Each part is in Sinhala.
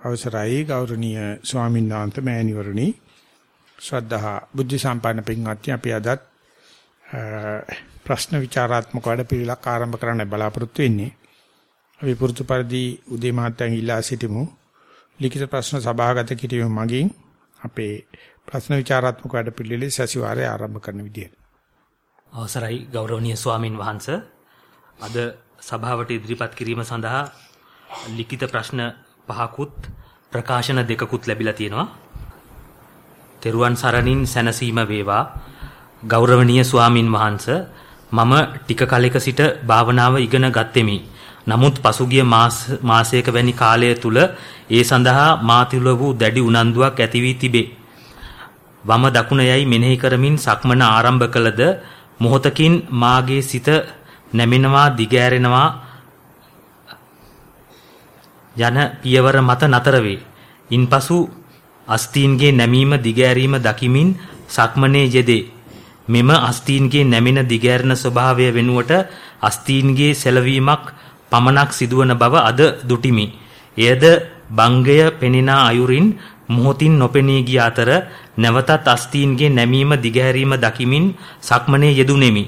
අවසරයි ගෞරවනීය ස්වාමීන් වහන්සේ මෑණිවරණි ශ්‍රද්ධා බුද්ධ සම්පන්න පින්වත්නි අපි අදත් ප්‍රශ්න විචාරාත්මක වැඩපිළිවෙලක් ආරම්භ කරන්න බලාපොරොත්තු වෙන්නේ. අපි පුරුදු පරිදි උදේ මාත්‍යන් ඉල්ලා සිටිමු. ලිඛිත ප්‍රශ්න සභාගත කිරීම මගින් අපේ ප්‍රශ්න විචාරාත්මක වැඩපිළිවෙලේ සැසිවාරය ආරම්භ කරන විදියට. අවසරයි ගෞරවනීය ස්වාමින් වහන්සේ අද සභාවට ඉදිරිපත් කිරීම සඳහා ලිඛිත ප්‍රශ්න පහකුත් ප්‍රකාශන දෙකකුත් ලැබිලා තියෙනවා. තෙරුවන් සරණින් සැනසීම වේවා. ගෞරවනීය ස්වාමින් වහන්සේ මම ටික කලෙක සිට භාවනාව ඉගෙන ගත්ෙමි. නමුත් පසුගිය මාසයක වැනි කාලය තුල ඒ සඳහා මා තුළ වූ දැඩි උනන්දුවක් ඇති වී තිබේ. වම දකුණ යයි මෙනෙහි කරමින් සක්මන ආරම්භ කළද මොහොතකින් මාගේ සිත නැමෙනවා දිගෑරෙනවා යන පියවර මත නතර වේ. ඉන්පසු අස්තීන්ගේ නැමීම දිගෑරීම දකිමින් සක්මනේ යෙදේ. මෙම අස්තීන්ගේ නැමෙන දිගෑරෙන ස්වභාවය වෙනුවට අස්තීන්ගේ සැලවීමක් පමණක් සිදුවන බව අද දුටිමි. එයද බංගය පෙනෙනා අයුරින් මොහොතින් නොපෙනී ගිය අතර නැවතත් අස්තීන්ගේ නැමීම දිගහැරීම දකිමින් සක්මනේ යෙදුණෙමි.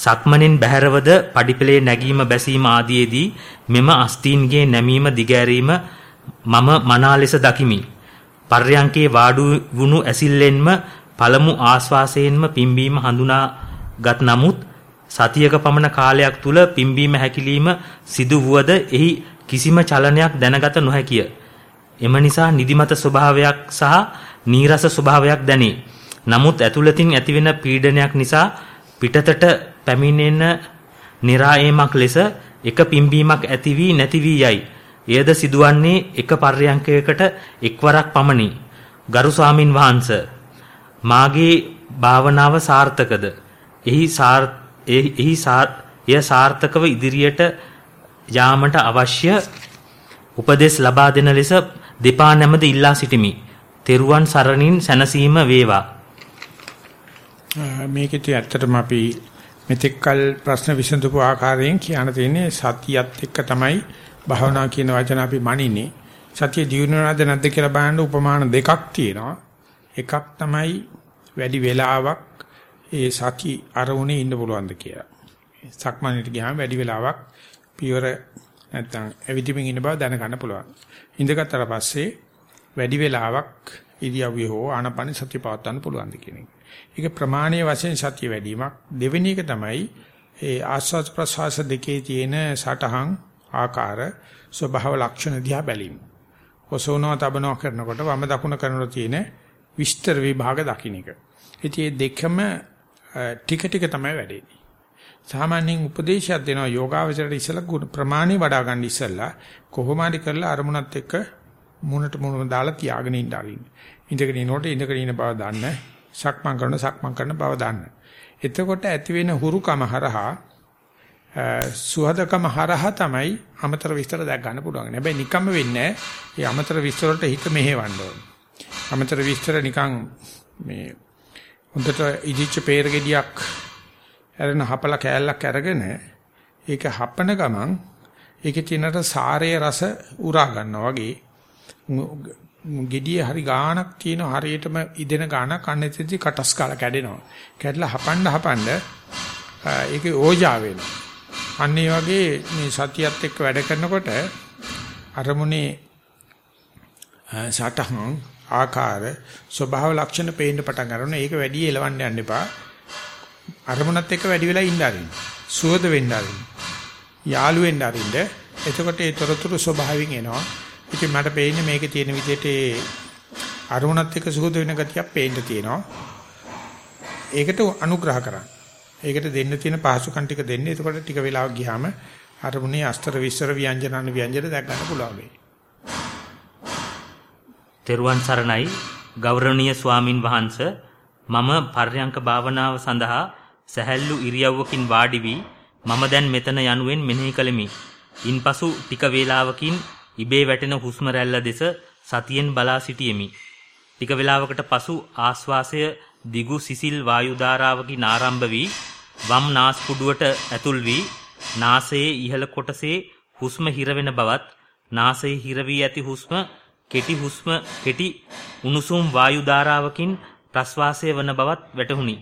සක්මණෙන් බැහැරවද පඩිපෙළේ නැගීම බැසීම ආදීයේදී මෙම අස්තීන්ගේ නැමීම දිගෑරීම මම මනා ලෙස දකිමි. පර්යංකේ වාඩු වුණු ඇසිල්ලෙන්ම පළමු ආස්වාසයෙන්ම පිම්බීම හඳුනාගත් නමුත් සතියක පමණ කාලයක් තුල පිම්බීම හැකිලිම සිදු වුවද එහි කිසිම චලනයක් දැනගත නොහැකිය. එම නිසා නිදිමත ස්වභාවයක් සහ නීරස ස්වභාවයක් දැනේ. නමුත් ඇතුළතින් ඇතිවෙන පීඩනයක් නිසා පිටතට පැමිණෙන નિરાයමක් ලෙස එක පිම්බීමක් ඇති වී නැති වී යයි. එයද සිදුවන්නේ එක පර්යංකයකට එක්වරක් පමණි. ගරු ස්වාමින් වහන්සේ මාගේ භාවනාව සාර්ථකද? එහි එහි එය සාර්ථකව ඉදිරියට යාමට අවශ්‍ය උපදෙස් ලබා දෙන ලෙස දෙපා නැමද ඉල්ලා සිටිමි. තෙරුවන් සරණින් සැනසීම වේවා. මේකෙත් ඇත්තටම අපි මෙතෙක්කල් ප්‍රශ්න විසඳපු ආකාරයෙන් කියන්න තියෙන්නේ සතියත් එක්ක තමයි භාවනා කියන වචන අපි මනින්නේ. සතිය දියුණුවනද නැද්ද කියලා බලන්න උපමාන දෙකක් තියෙනවා. එකක් තමයි වැඩි වෙලාවක් ඒ සති අරමුණේ ඉන්න පුළුවන්ද කියලා. සක්මණේට ගියාම වැඩි වෙලාවක් පියවර නැත්තම් ඇවිදින්මින් ඉන්න බව දැනගන්න පුළුවන්. ඉඳගත්තට පස්සේ වැඩි වෙලාවක් ඉරියව්වේ හෝ ආනපන සතිය පවත්වන්න පුළුවන්ද කියන එක. ඒක ප්‍රමාණීය වශයෙන් සතිය වැඩිවීමක්. දෙවෙනි එක තමයි ඒ ආස්වාද ප්‍රසවාස දෙකේ තියෙන සටහන් ආකාර ස්වභාව ලක්ෂණ දිහා බැලීම. ඔසෝනෝ තබනෝ කරනකොට වම දකුණ කරනකොට තියෙන විස්තර විභාග දකින්න එක. ඉතින් මේ දෙකම ටික ටික තමයි වැඩෙන්නේ. සාමාන්‍යයෙන් උපදේශයක් දෙනවා යෝගාවචරයට ඉස්සලා ප්‍රමාණي වඩා ගන්න ඉස්සලා කොහොම හරි කරලා අරමුණත් එක්ක මුණට මුණ දාලා තියාගෙන ඉන්න ආරින්න. ඉඳගෙන ඉනකොට ඉඳගෙන ඉන්න බව දන්න සක්මන් කරන සක්මන් කරන බව දන්න. එතකොට ඇති වෙන හුරුකම හරහා සුහදකම හරහා තමයි අමතර විස්තර දැක් ගන්න පුළුවන්. හැබැයි නිකම්ම වෙන්නේ නැහැ. අමතර විස්තර වලට හිත මෙහෙවන්න ඕනේ. අමතර විස්තර නිකන් මේ හොඳට ඉදිච්ච peer ගෙඩියක් ඇරෙන හපල කෑල්ලක් අරගෙන ඒක හපන ගමන් ඒකේ තියෙනට සාරයේ රස උරා ගන්නවා වගේ gediye hari ගාණක් තියෙන හරියටම ඉදෙන ගාණක් අන්නේදී කටස් කාලා කැඩෙනවා. කැඩලා හපන්න හපන්න ඒකේ ඕජා වෙනවා. අන්න ඒ වගේ මේ සතියත් එක්ක වැඩ කරනකොට අරමුණේ සටහන් ආකාර ස්වභාව ලක්ෂණ පේන්න පටන් ගන්නවා. ඒක වැඩි එලවන්න යන්න එපා. අරමුණත් එක්ක වැඩි වෙලා ඉන්න ආරින්න. සුවද වෙන්න ආරින්න. යාළු වෙන්න ආරින්න. එතකොට ඒ තොරතුරු ස්වභාවයෙන් එනවා. ඉතින් මට පේන්නේ මේකේ තියෙන විදිහට ඒ අරුණත් එක්ක සුහද වෙන ගතියක් පේන්න තියෙනවා. ඒකට අනුග්‍රහ කරන්න. ඒකට දෙන්න තියෙන පහසුකම් ටික දෙන්න. එතකොට ටික වෙලාවක් ගියාම අරමුණේ අස්තර විස්තර ව්‍යංජන අනු ව්‍යංජන දැක් ගන්න පුළුවන් වෙයි. තෙරුවන් සරණයි ගෞරවනීය ස්වාමින් වහන්සේ මම පර්යංක භාවනාව සඳහා සැහැල්ලු ඉරියව්වකින් වාඩි වී මම දැන් මෙතන යනුවෙන් මෙනෙහි කළෙමි. ඉන්පසු ටික වේලාවකින් ඉබේ වැටෙන හුස්ම රැල්ල දෙස සතියෙන් බලා සිටියෙමි. ටික වේලාවකට පසු ආශ්වාසය දිගු සිසිල් වායු ධාරාවකින් ආරම්භ වී වම් නාස්පුඩුවට ඇතුල් වී නාසයේ ඉහළ කොටසේ හුස්ම හිර වෙන බවත් නාසයේ හිර වී ඇති හුස්ම කෙටි හුස්ම කෙටි උණුසුම් වායු ධාරාවකින් ප්‍රස්වාසය වන බවත් වැටහුණි.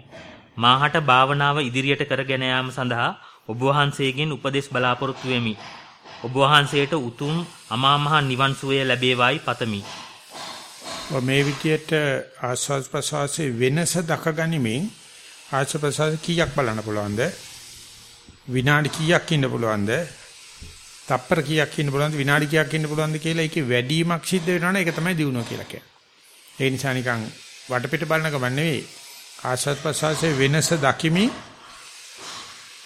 මාහට භාවනාව ඉදිරියට කරගෙන යාම සඳහා ඔබ වහන්සේගෙන් උපදෙස් බලාපොරොත්තු වෙමි. ඔබ වහන්සේට උතුම් අමා මහ නිවන් සුවය ලැබේවායි පතමි. මේ විදියට ආස්වාද ප්‍රසවාසයේ වෙනස දකගනිමින් ආස්වාද ප්‍රසවාස කීයක් බලන්න පුළුවන්ද? විනාඩි කීයක් ඉන්න පුළුවන්ද? තප්පර කීයක් ඉන්න පුළුවන්ද? විනාඩි කීයක් ඉන්න පුළුවන්ද කියලා ඒකේ වැඩිමක් සිද්ධ වෙනවනේ ඒක තමයි දිනුව කියලා කියන්නේ. ඒ නිසා නිකන් වටපිට බලන ගමන් නෙවෙයි ආස්වාද ප්‍රසවාසයේ වෙනස දකිමින්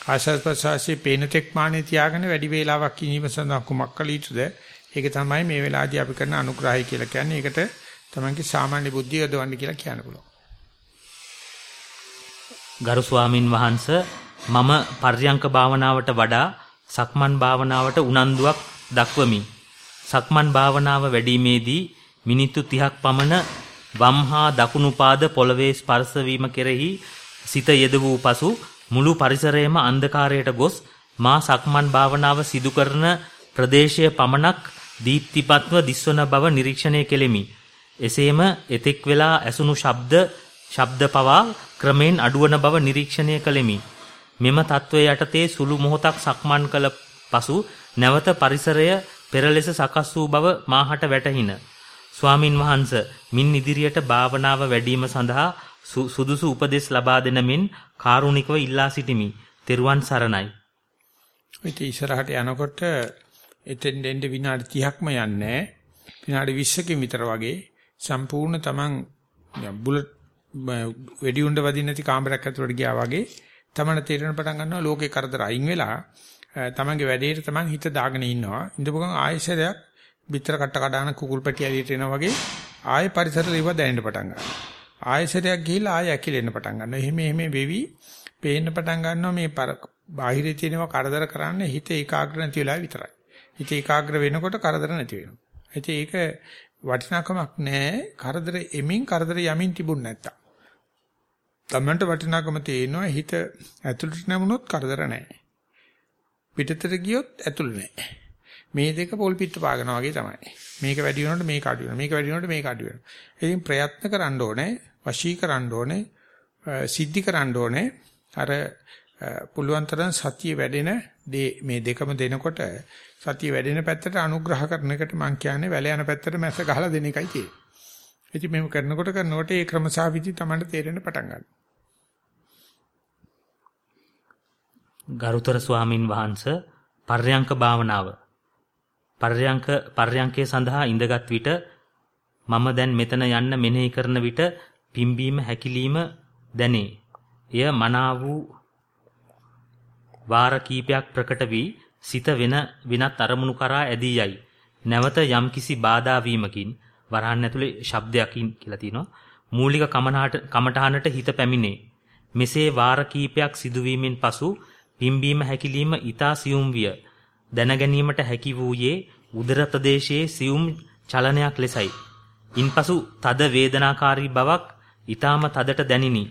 ආශස් ප්‍රසවාසයේ පේන තෙක් මානේ තියාගෙන වැඩි වේලාවක් ඉනීම සඳහා කුමක් කළ යුතුද? ඒක තමයි මේ වෙලාවේදී අපි කරන අනුග්‍රහය කියලා කියන්නේ. ඒකට තමන්ගේ සාමාන්‍ය බුද්ධිය යොදවන්න කියලා කියන්න පුළුවන්. ගරු ස්වාමින් වහන්සේ මම පර්යංක භාවනාවට වඩා සක්මන් භාවනාවට උනන්දුවක් දක්වමි. සක්මන් භාවනාව වැඩිීමේදී මිනිත්තු 30ක් පමණ වම් හා දකුණු පාද පොළවේ ස්පර්ශ වීම කෙරෙහි සිත යෙද වූ පසු මුළු පරිසරයම අන්ධකාරයට ගොස් මා සක්මන් භාවනාව සිදු කරන ප්‍රදේශය පමණක් දීප්තිපත්ව දිස්වන බව නිරීක්ෂණය කෙලෙමි. එසේම එතෙක් වෙලා ඇසුණු ශබ්ද ශබ්ද පවා ක්‍රමෙන් අඩුවන බව නිරීක්ෂණය කළෙමි. මෙම తත්වයේ යටතේ සුළු මොහොතක් සක්මන් කළ පසු නැවත පරිසරය පෙර ලෙස සකස් වූ බව මාහට වැටහින. ස්වාමින් වහන්ස මින් ඉදිරියට භාවනාව වැඩිම සඳහා සුදුසු උපදෙස් ලබා දෙන මෙන් කාරුණිකව ඉල්ලා සිටිමි. තෙරුවන් සරණයි. ඉතින් ඉස්සරහට යනකොට එතෙන් දෙන්න විනාඩි 30ක්ම යන්නේ විනාඩි 20කින් විතර වගේ සම්පූර්ණ තමන් බුලට් වෙඩි උණ්ඩ වදින්න නැති කාමරයක් ඇතුළට ගියා වගේ තමන තීරණ පටන් ගන්නවා ලෝකේ කරදර අයින් වෙලා තමන්ගේ වැඩේට තමන් හිත දාගෙන ඉන්නවා ඉඳපුවම ආයෙසරයක් පිටර කට්ට කඩාන කුකුල් පැටිය ඇලියට එනවා වගේ ආයෙ පරිසරෙ ඉව දැනෙන්න පටන් ගන්නවා ආයෙසරයක් ගිහිල්ලා ආයෙ ඇකිලෙන්න පටන් ගන්නවා එහෙම එහෙම වෙවි පේන්න පටන් ගන්නවා මේ බාහිරේ තියෙනවා කරදර කරන්නේ හිත ඒකාග්‍ර නැති වෙලා විතරයි හිත ඒකාග්‍ර වෙනකොට කරදර නැති වෙනවා ඉතින් ඒක වටිනාකමක් නැහැ කරදර එමින් කරදර යමින් තිබුණ නැත්තම් තමන්ට වටිනාකම තේනවා හිත ඇතුළට නැමුණොත් කරදර නැහැ. පිටතට ගියොත් ඇතුළ නැහැ. මේ දෙක පොල් පිට පාගනවා වගේ තමයි. මේක වැඩි වෙනකොට මේක අඩු වෙනවා. මේක වැඩි වෙනකොට මේක අඩු වෙනවා. ඉතින් ප්‍රයත්න කරන්න ඕනේ, වශී කරන්න ඕනේ, සිද්ධි කරන්න ඕනේ. අර පුළුවන් තරම් සතිය වැඩෙන මේ දෙකම දෙනකොට සතිය වැඩෙන පැත්තට අනුග්‍රහ කරන එකට මම කියන්නේ වැල යන පැත්තට මැස්ස ගහලා දෙන එකයි තියෙන්නේ. ඉතින් මේක කරනකොට කරනකොට ඒ ක්‍රමසාවිදි තමයි තේරෙන්න පටන් ගන්නවා. ගරුතර ස්වාමින් වහන්ස පර්යංක භාවනාව පර්යංක පර්යංකයේ සඳහා ඉඳගත් විට මම දැන් මෙතන යන්න මෙනෙහි කරන විට පිම්බීම හැකිලිම දැනේ. එය මනා වූ වාර කීපයක් ප්‍රකට වී සිත වෙන විනත් අරමුණු කරා ඇදී යයි. නැවත යම්කිසි බාධා වීමකින් වරහන් ඇතුලේ ශබ්දයකින් කියලා තියෙනවා. මූලික කමඨහනට හිත පැමිණේ. මෙසේ වාර කීපයක් සිදුවීමෙන් පසු පිම්බීම හැකිලිම ඊතා සියුම් විය. දැනගැනීමට හැකි වූයේ උදර ප්‍රදේශයේ සියුම් චලනයක් ලෙසයි. ඉන්පසු තද වේදනාකාරී බවක් ඊ타ම තදට දැනිනි.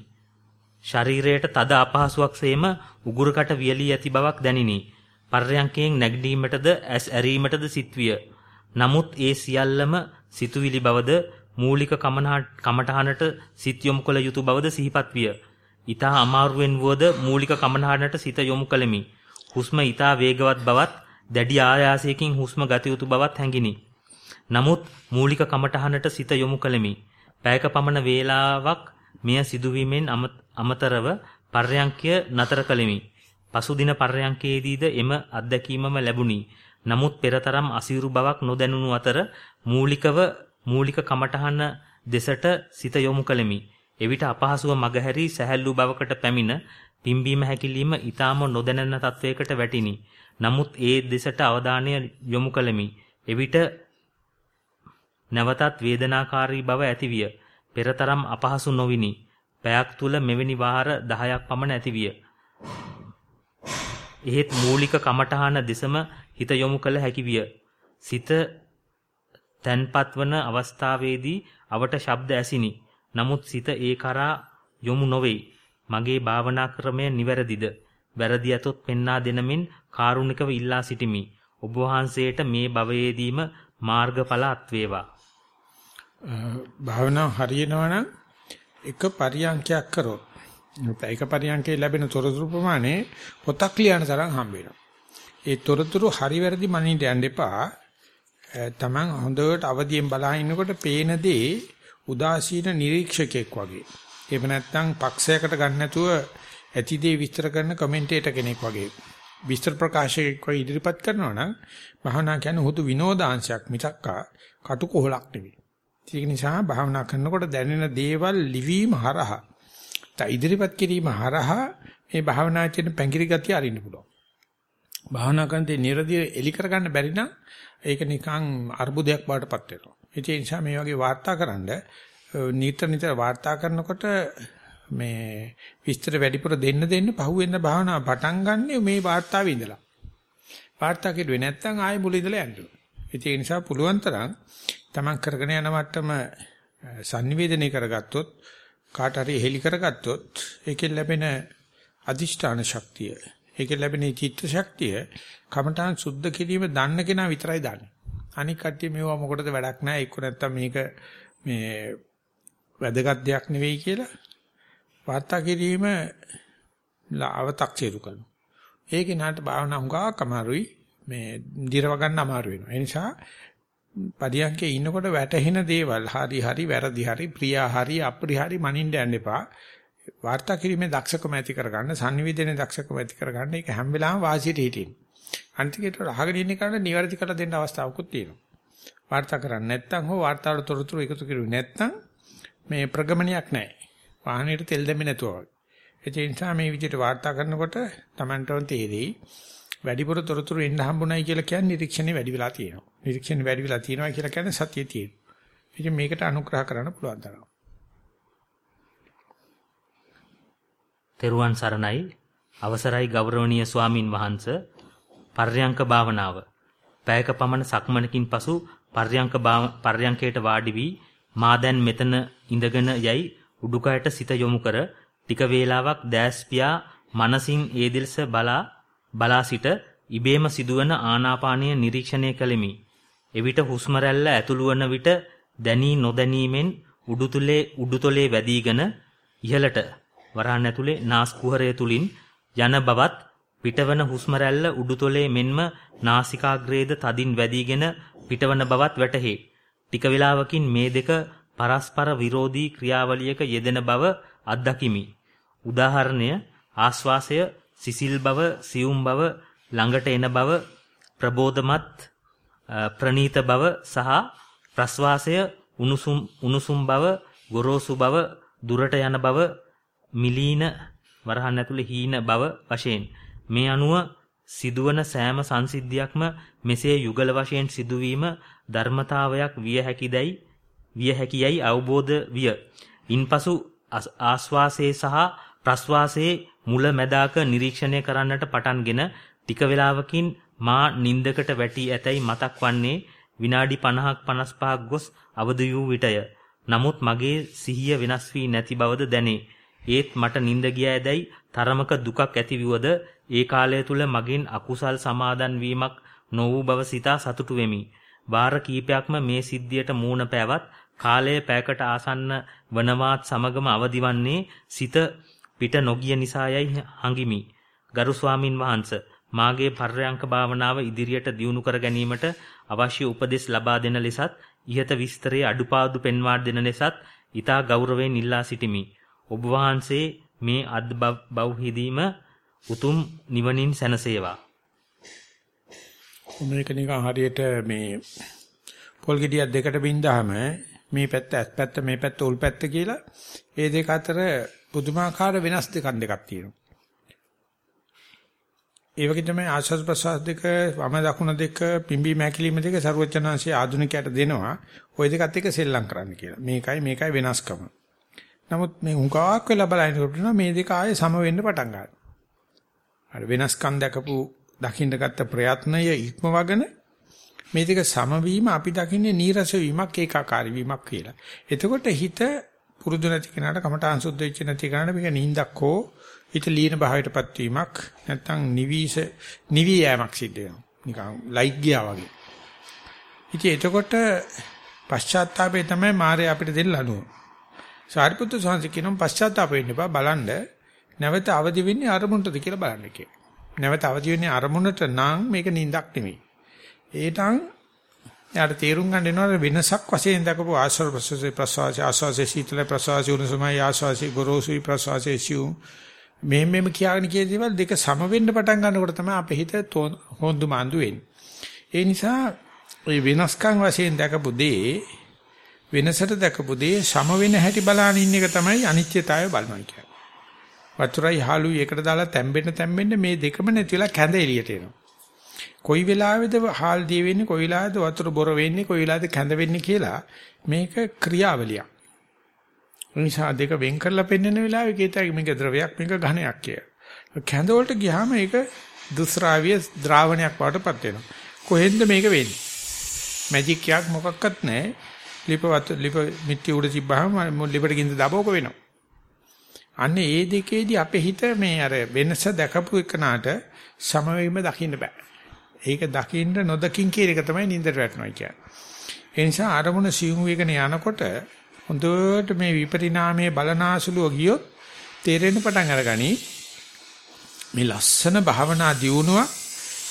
ශරීරයට තද අපහසුයක් සේම උගුරකට වියලී ඇති බවක් දැනිනි. පර්යංකයෙන් නැගීමටද ඇස් ඇරීමටද සිත්විය. නමුත් ඒ සියල්ලම සිතුවිලි බවද මූලික කමඨහනට සිත් යොමු කළ යුතු බවද සිහිපත් විය. ඊතා අමාරුවෙන් වුවද මූලික කමඨහනට සිත යොමු කළෙමි. හුස්ම ඊතා වේගවත් බවත් දැඩි ආයාසයකින් හුස්ම ගත යුතු බවත් හැඟිනි. නමුත් මූලික කමඨහනට සිත යොමු කළෙමි. පැයක පමණ වේලාවක් මෙය සිදුවීමෙන් අමතරව පර්යංකය නතර කළෙමි. පසුදින පර්යංකයේදීද එම අත්දැකීමම ලැබුණි. නමුත් පෙරතරම් අසීරු බවක් නොදැනුණු අතර මූලිකව මූලික කමඨහන දෙසට සිත යොමු කළෙමි. එවිට අපහසුව මගහැරී සැහැල්ලු බවකට පැමිණ පිම්බීම හැකිලිම ඊටාම නොදැනෙන තත්වයකට වැටිනි. නමුත් ඒ දෙසට අවධානය යොමු කළෙමි. එවිට නැවතත් වේදනාකාරී බව ඇතිවිය. පෙරතරම් අපහසු නොවිනි. පැයක් තුල මෙවැනි වාර 10ක් පමණ ඇතිවිය. එහෙත් මූලික කමඨහන දෙසම හිත යොමු කළ හැකි විය. සිත තැන්පත් වන අවස්ථාවේදී අවට ශබ්ද ඇසිනි. නමුත් සිත ඒ කරා යොමු නොවේ. මගේ භාවනා ක්‍රමය නිවැරදිද? වැරදි ඇතොත් පෙන්වා දෙනමින් කාරුණිකව ඉල්ලා සිටිමි. ඔබ වහන්සේට මේ භවයේදීම මාර්ගඵල අත්වේවා. භාවනා හරියනවා නම් එක පරියන්කයක් කරොත් ඒක පරියන්කේ ලැබෙන තොරතුරු ප්‍රමාණය පොතක් ලියන තරම් හම්බ වෙනවා. ඒ තොරතුරු හරි වැරදි මනින්න යන්න එපා. Taman හොඳට අවදියෙන් බලා ඉන්නකොට පේන දේ උදාසීන නිරීක්ෂකෙක් වගේ. එහෙම නැත්නම් පක්ෂයකට ගන්න නැතුව ඇති දේ විස්තර කරන කමෙන්ටේටර් කෙනෙක් වගේ. විස්තර ප්‍රකාශයක් වගේ ඉදිරිපත් කරනවා නම් භාවනා කියන්නේ හුදු විනෝදාංශයක් මිසක්කා කටුකොහලක් නෙවෙයි. ඒක නිසා භාවනා කරනකොට දැනෙන දේවල් ලිවීම හරහා තා ඉදිරිපත් කිරීම හරහා මේ භාවනාචරණ පැංගිරි ගතිය අරින්න පුළුවන්. භාවනා කරනදී නිරදිය එලි කරගන්න බැරි නම් ඒක නිකන් අර්බුදයක් බවට පත් වෙනවා. ඒ නිසා මේ වගේ වාර්තාකරනද නිතර නිතර වාර්තා කරනකොට මේ විස්තර වැඩිපුර දෙන්න දෙන්න පහුවෙන්න භාවනාව පටන් ගන්නෙ මේ වාර්තාවේ ඉඳලා. වාර්තා කෙරුවේ නැත්නම් ආයෙ මුල ඉඳලා යන්න. ඒ නිසා පුළුවන් තරම් Taman කරගෙන යන මට්ටම sannivedanaya කරගත්තොත් කාට හරි හෙලි කරගත්තොත් ඒකෙන් ලැබෙන අදිෂ්ඨාන ශක්තිය ඒකෙන් ලැබෙන චිත්ත ශක්තිය කමඨාන් සුද්ධ කිරීම දන්න කෙනා විතරයි දන්නේ. අනික කට්ටිය මේවා මොකටද වැඩක් නැහැ. එක්ක නැත්තම් මේක මේ වැදගත් දෙයක් නෙවෙයි කියලා වාර්තා කිරීම අව탁සිරු කරනවා. ඒ කෙනාට භාවනා හුඟක් අමාරුයි. මේ දිරව ගන්න අමාරු වෙනවා. ඒ නිසා පරියන්කේ ඉන්නකොට වැටහෙන දේවල් හරි හරි වැරදි හරි ප්‍රියා හරි අප්‍රිය හරි මනින්න යන්න එපා. වාර්තා කිරීමේ දක්ෂකම ඇති කරගන්න, sannivedanaye දක්ෂකම ඇති කරගන්න ඒක හැම වෙලාවෙම වාසියට හිටින්න. අන්තිකේට අහගෙන ඉන්න කෙනාට නිවැරදි කරලා දෙන්න අවස්ථාවකුත් තියෙනවා. වාර්තා කරන්නේ නැත්නම් හෝ වාර්තාවල තොරතුරු එකතු කරුවේ නැත්නම් මේ ප්‍රගමනයක් නැහැ. වාහනේට තෙල් දෙන්නේ නැතුව වගේ. ඒ නිසා මේ විදිහට වාර්තා කරනකොට Tamanටම තේරෙයි වැඩිපුර තොරතුරු එන්න හම්බුනායි කියලා කියන්නේ නිරීක්ෂණේ වැඩි වෙලා තියෙනවා. නිරීක්ෂණේ වැඩි වෙලා තියෙනවා කියලා කියන්නේ සතිය තියෙනවා. ඉතින් මේකට අනුග්‍රහ කරන්න පුළුවන් තරම්. තෙරුවන් සරණයි අවසරයි ගෞරවනීය ස්වාමින් වහන්ස පර්යංක භාවනාව පැයක පමණ සක්මනකින් පසු පර්යංක පර්යංකයට වාඩි වී මා දැන් මෙතන ඉඳගෙන යයි උඩුකයට සිත යොමු කර ටික වේලාවක් දැස් පියා මනසින් ඒ දිල්ස බලා බලා සිට ඉබේම සිදුවන ආනාපානීය නිරීක්ෂණය කළෙමි. එවිට හුස්ම රැල්ල ඇතුළු වන විට දැනී නොදැනීමෙන් උඩුතලේ උඩුතලේ වැදීගෙන ඉහළට වරහන් ඇතුලේ නාස් කුහරය තුලින් යන බවත් පිටවන හුස්ම රැල්ල උඩුතොලේ මෙන්ම නාසිකාග්‍රේද තදින් වැදීගෙන පිටවන බවත් වැටහේ. ටික වේලාවකින් මේ දෙක පරස්පර විරෝධී ක්‍රියාවලියක යෙදෙන බව අත්දකිමි. උදාහරණය ආශ්වාසය සිසිල් බව, සියුම් බව, ළඟට එන බව, ප්‍රබෝධමත් ප්‍රනීත බව සහ ප්‍රස්වාසය උණුසුම් උණුසුම් බව, ගොරෝසු බව, දුරට යන බව මිලීන වරහන් ඇතුලේ හීන බව වශයෙන් මේ අනුව සිදුවන සෑම සංසිද්ධියක්ම මෙසේ යුගල වශයෙන් සිදුවීම ධර්මතාවයක් විය හැකිදයි විය හැකියයි අවබෝධ විය. ඉන්පසු ආස්වාසයේ සහ ප්‍රස්වාසයේ මුල මැදාක නිරීක්ෂණය කරන්නට පටන්ගෙන ටික වේලාවකින් මා නින්දකට වැටි ඇතැයි මතක් වන්නේ විනාඩි 50ක් 55ක් ගොස් අවදි වූ විටය. නමුත් මගේ සිහිය වෙනස් වී නැති බවද දැනේ. ඒත් මට නිින්ද ගියෑදැයි තරමක දුකක් ඇතිවිවද ඒ කාලය තුල මගින් අකුසල් සමාදන් වීමක් නො වූ බව සිතා සතුටු වෙමි. වාර කීපයක්ම මේ සිද්ධියට මූණ පෑවත් කාලය පෑකට ආසන්න වනවාත් සමගම අවදිවන්නේ සිත පිට නොගිය නිසායයි හඟිමි. ගරු ස්වාමින් වහන්සේ මාගේ පර්යංක භාවනාව ඉදිරියට දියුණු කර ගැනීමට අවශ්‍ය උපදෙස් ලබා දෙන ලෙසත් ইহත විස්තරයේ අඩුපාඩු පෙන්වා දෙන ලෙසත් ඊතා ගෞරවයෙන් ඉල්ලා සිටිමි. ඔබ වහන්සේ මේ අද් බෞහිදීම උතුම් නිවනින් සැනසේවා. මේක නිකන් හරියට මේ පොල් ගෙඩියක් දෙකට බින්දාම මේ පැත්ත ඇස් පැත්ත මේ පැත්ත උල් පැත්ත කියලා ඒ දෙක අතර පුදුමාකාර වෙනස් දෙකක් දෙකක් තියෙනවා. ඒ වගේ තමයි ආශස් ප්‍රසාද දෙක වම දකුණ දෙක පිම්බි මැකිලිම දෙක ਸਰවචනාංශයේ ආධුනිකයට දෙනවා. ওই දෙකත් එක්ක සෙල්ලම් කරන්න කියලා. මේකයි මේකයි වෙනස්කම. නමුත් මේ උඟාවක් වෙලා බලනකොට මේ දෙක ආයේ සම වෙන්න පටන් ගන්නවා. අර වෙනස්කම් දැකපු දකින්න ගත්ත ප්‍රයත්නය ඉක්මවගෙන මේ දෙක සම වීම අපි දකින්නේ නීරස වීමක් ඒකාකාරී වීමක් කියලා. එතකොට හිත පුරුදු නැති කෙනාට කමඨාංශුද්ධ වෙච්ච නැති කෙනාට මේක නිින්දක් හෝ හිත ලීන භාවයටපත් වීමක් නැත්නම් නිවිස නිවි යෑමක් සිද්ධ වෙනවා. නිකන් ලයිට් ගියා වගේ. ඉතින් එතකොට පශ්චාත්තාපේ තමයි මාරේ අපිට දෙන්න ලනුව. සාරිපුත්‍ර සාංශ කියනවා පශ්චාත්තාප වෙන්න එපා බලන්න නැවත අවදි වෙන්නේ අරමුණටද කියලා බලන්න කියලා. නැවත අවදි වෙන්නේ අරමුණට නම් මේක නිින්දක් නෙමෙයි. ඒතන් යාට තේරුම් ගන්න එනවා වෙනසක් වශයෙන් දක්වපු ආශ්‍රව ප්‍රසවාසයේ ප්‍රසවාසයේ ආශ්වාසයේ සීතල ප්‍රසවාසයේ උණුසුමයි ආශ්වාසයේ ගොරෝසුයි ප්‍රසවාසයේ සිව් මේ මෙම කියාගෙන කිය දේවල් දෙක සම වෙන්න පටන් ගන්නකොට තමයි අපේ හිත හොඳු මාඳු වෙන්නේ. ඒ නිසා මේ වෙනස්කම් වශයෙන් දැකපු දේ වෙනසට දැකපු දේ සම වෙන හැටි බලන ඉන්න එක තමයි අනිත්‍යතාවය බලනවා කියන්නේ. වතුරයි හාලුයි එකට දාලා තැම්බෙන්න තැම්බෙන්න මේ දෙකම නැතිලා කැඳ එළියට එනවා. කොයි වෙලාවෙද හාල් දී වෙන්නේ කොයි වෙලාවෙද වතුර බොර වෙන්නේ කොයි වෙලාවෙද කැඳ වෙන්නේ කියලා මේක ක්‍රියාවලියක්. නිසා දෙක වෙන් කරලා පෙන්වන වෙලාවේ කීතයි මේක ද්‍රවයක් මේක ඝනයක් කියලා. කැඳ වලට ගියාම ඒක දුස්රාවිය ද්‍රාවණයක් වඩටපත් වෙනවා. කොහෙන්ද මේක වෙන්නේ? මැජික් එකක් මොකක්වත් නැහැ. ලිපවත් ලිප මිටි උඩ තිබ්බහම ලිපට ගින්ද දබෝක වෙනවා. අන්න ඒ දෙකේදී අපේ හිත මේ අර වෙනස දැකපු එකනට සමවීම දකින්න බෑ. ඒක දකින්න නොදකින් කියන එක තමයි නින්දට වැටෙනවා කියන්නේ. ඒ නිසා අරමුණ සියුම් වේගන යනකොට හොඳට මේ විපරිණාමයේ බලනාසුලුව ගියොත් තේරෙන්න පටන් අරගනි මේ ලස්සන භාවනා දියුණුව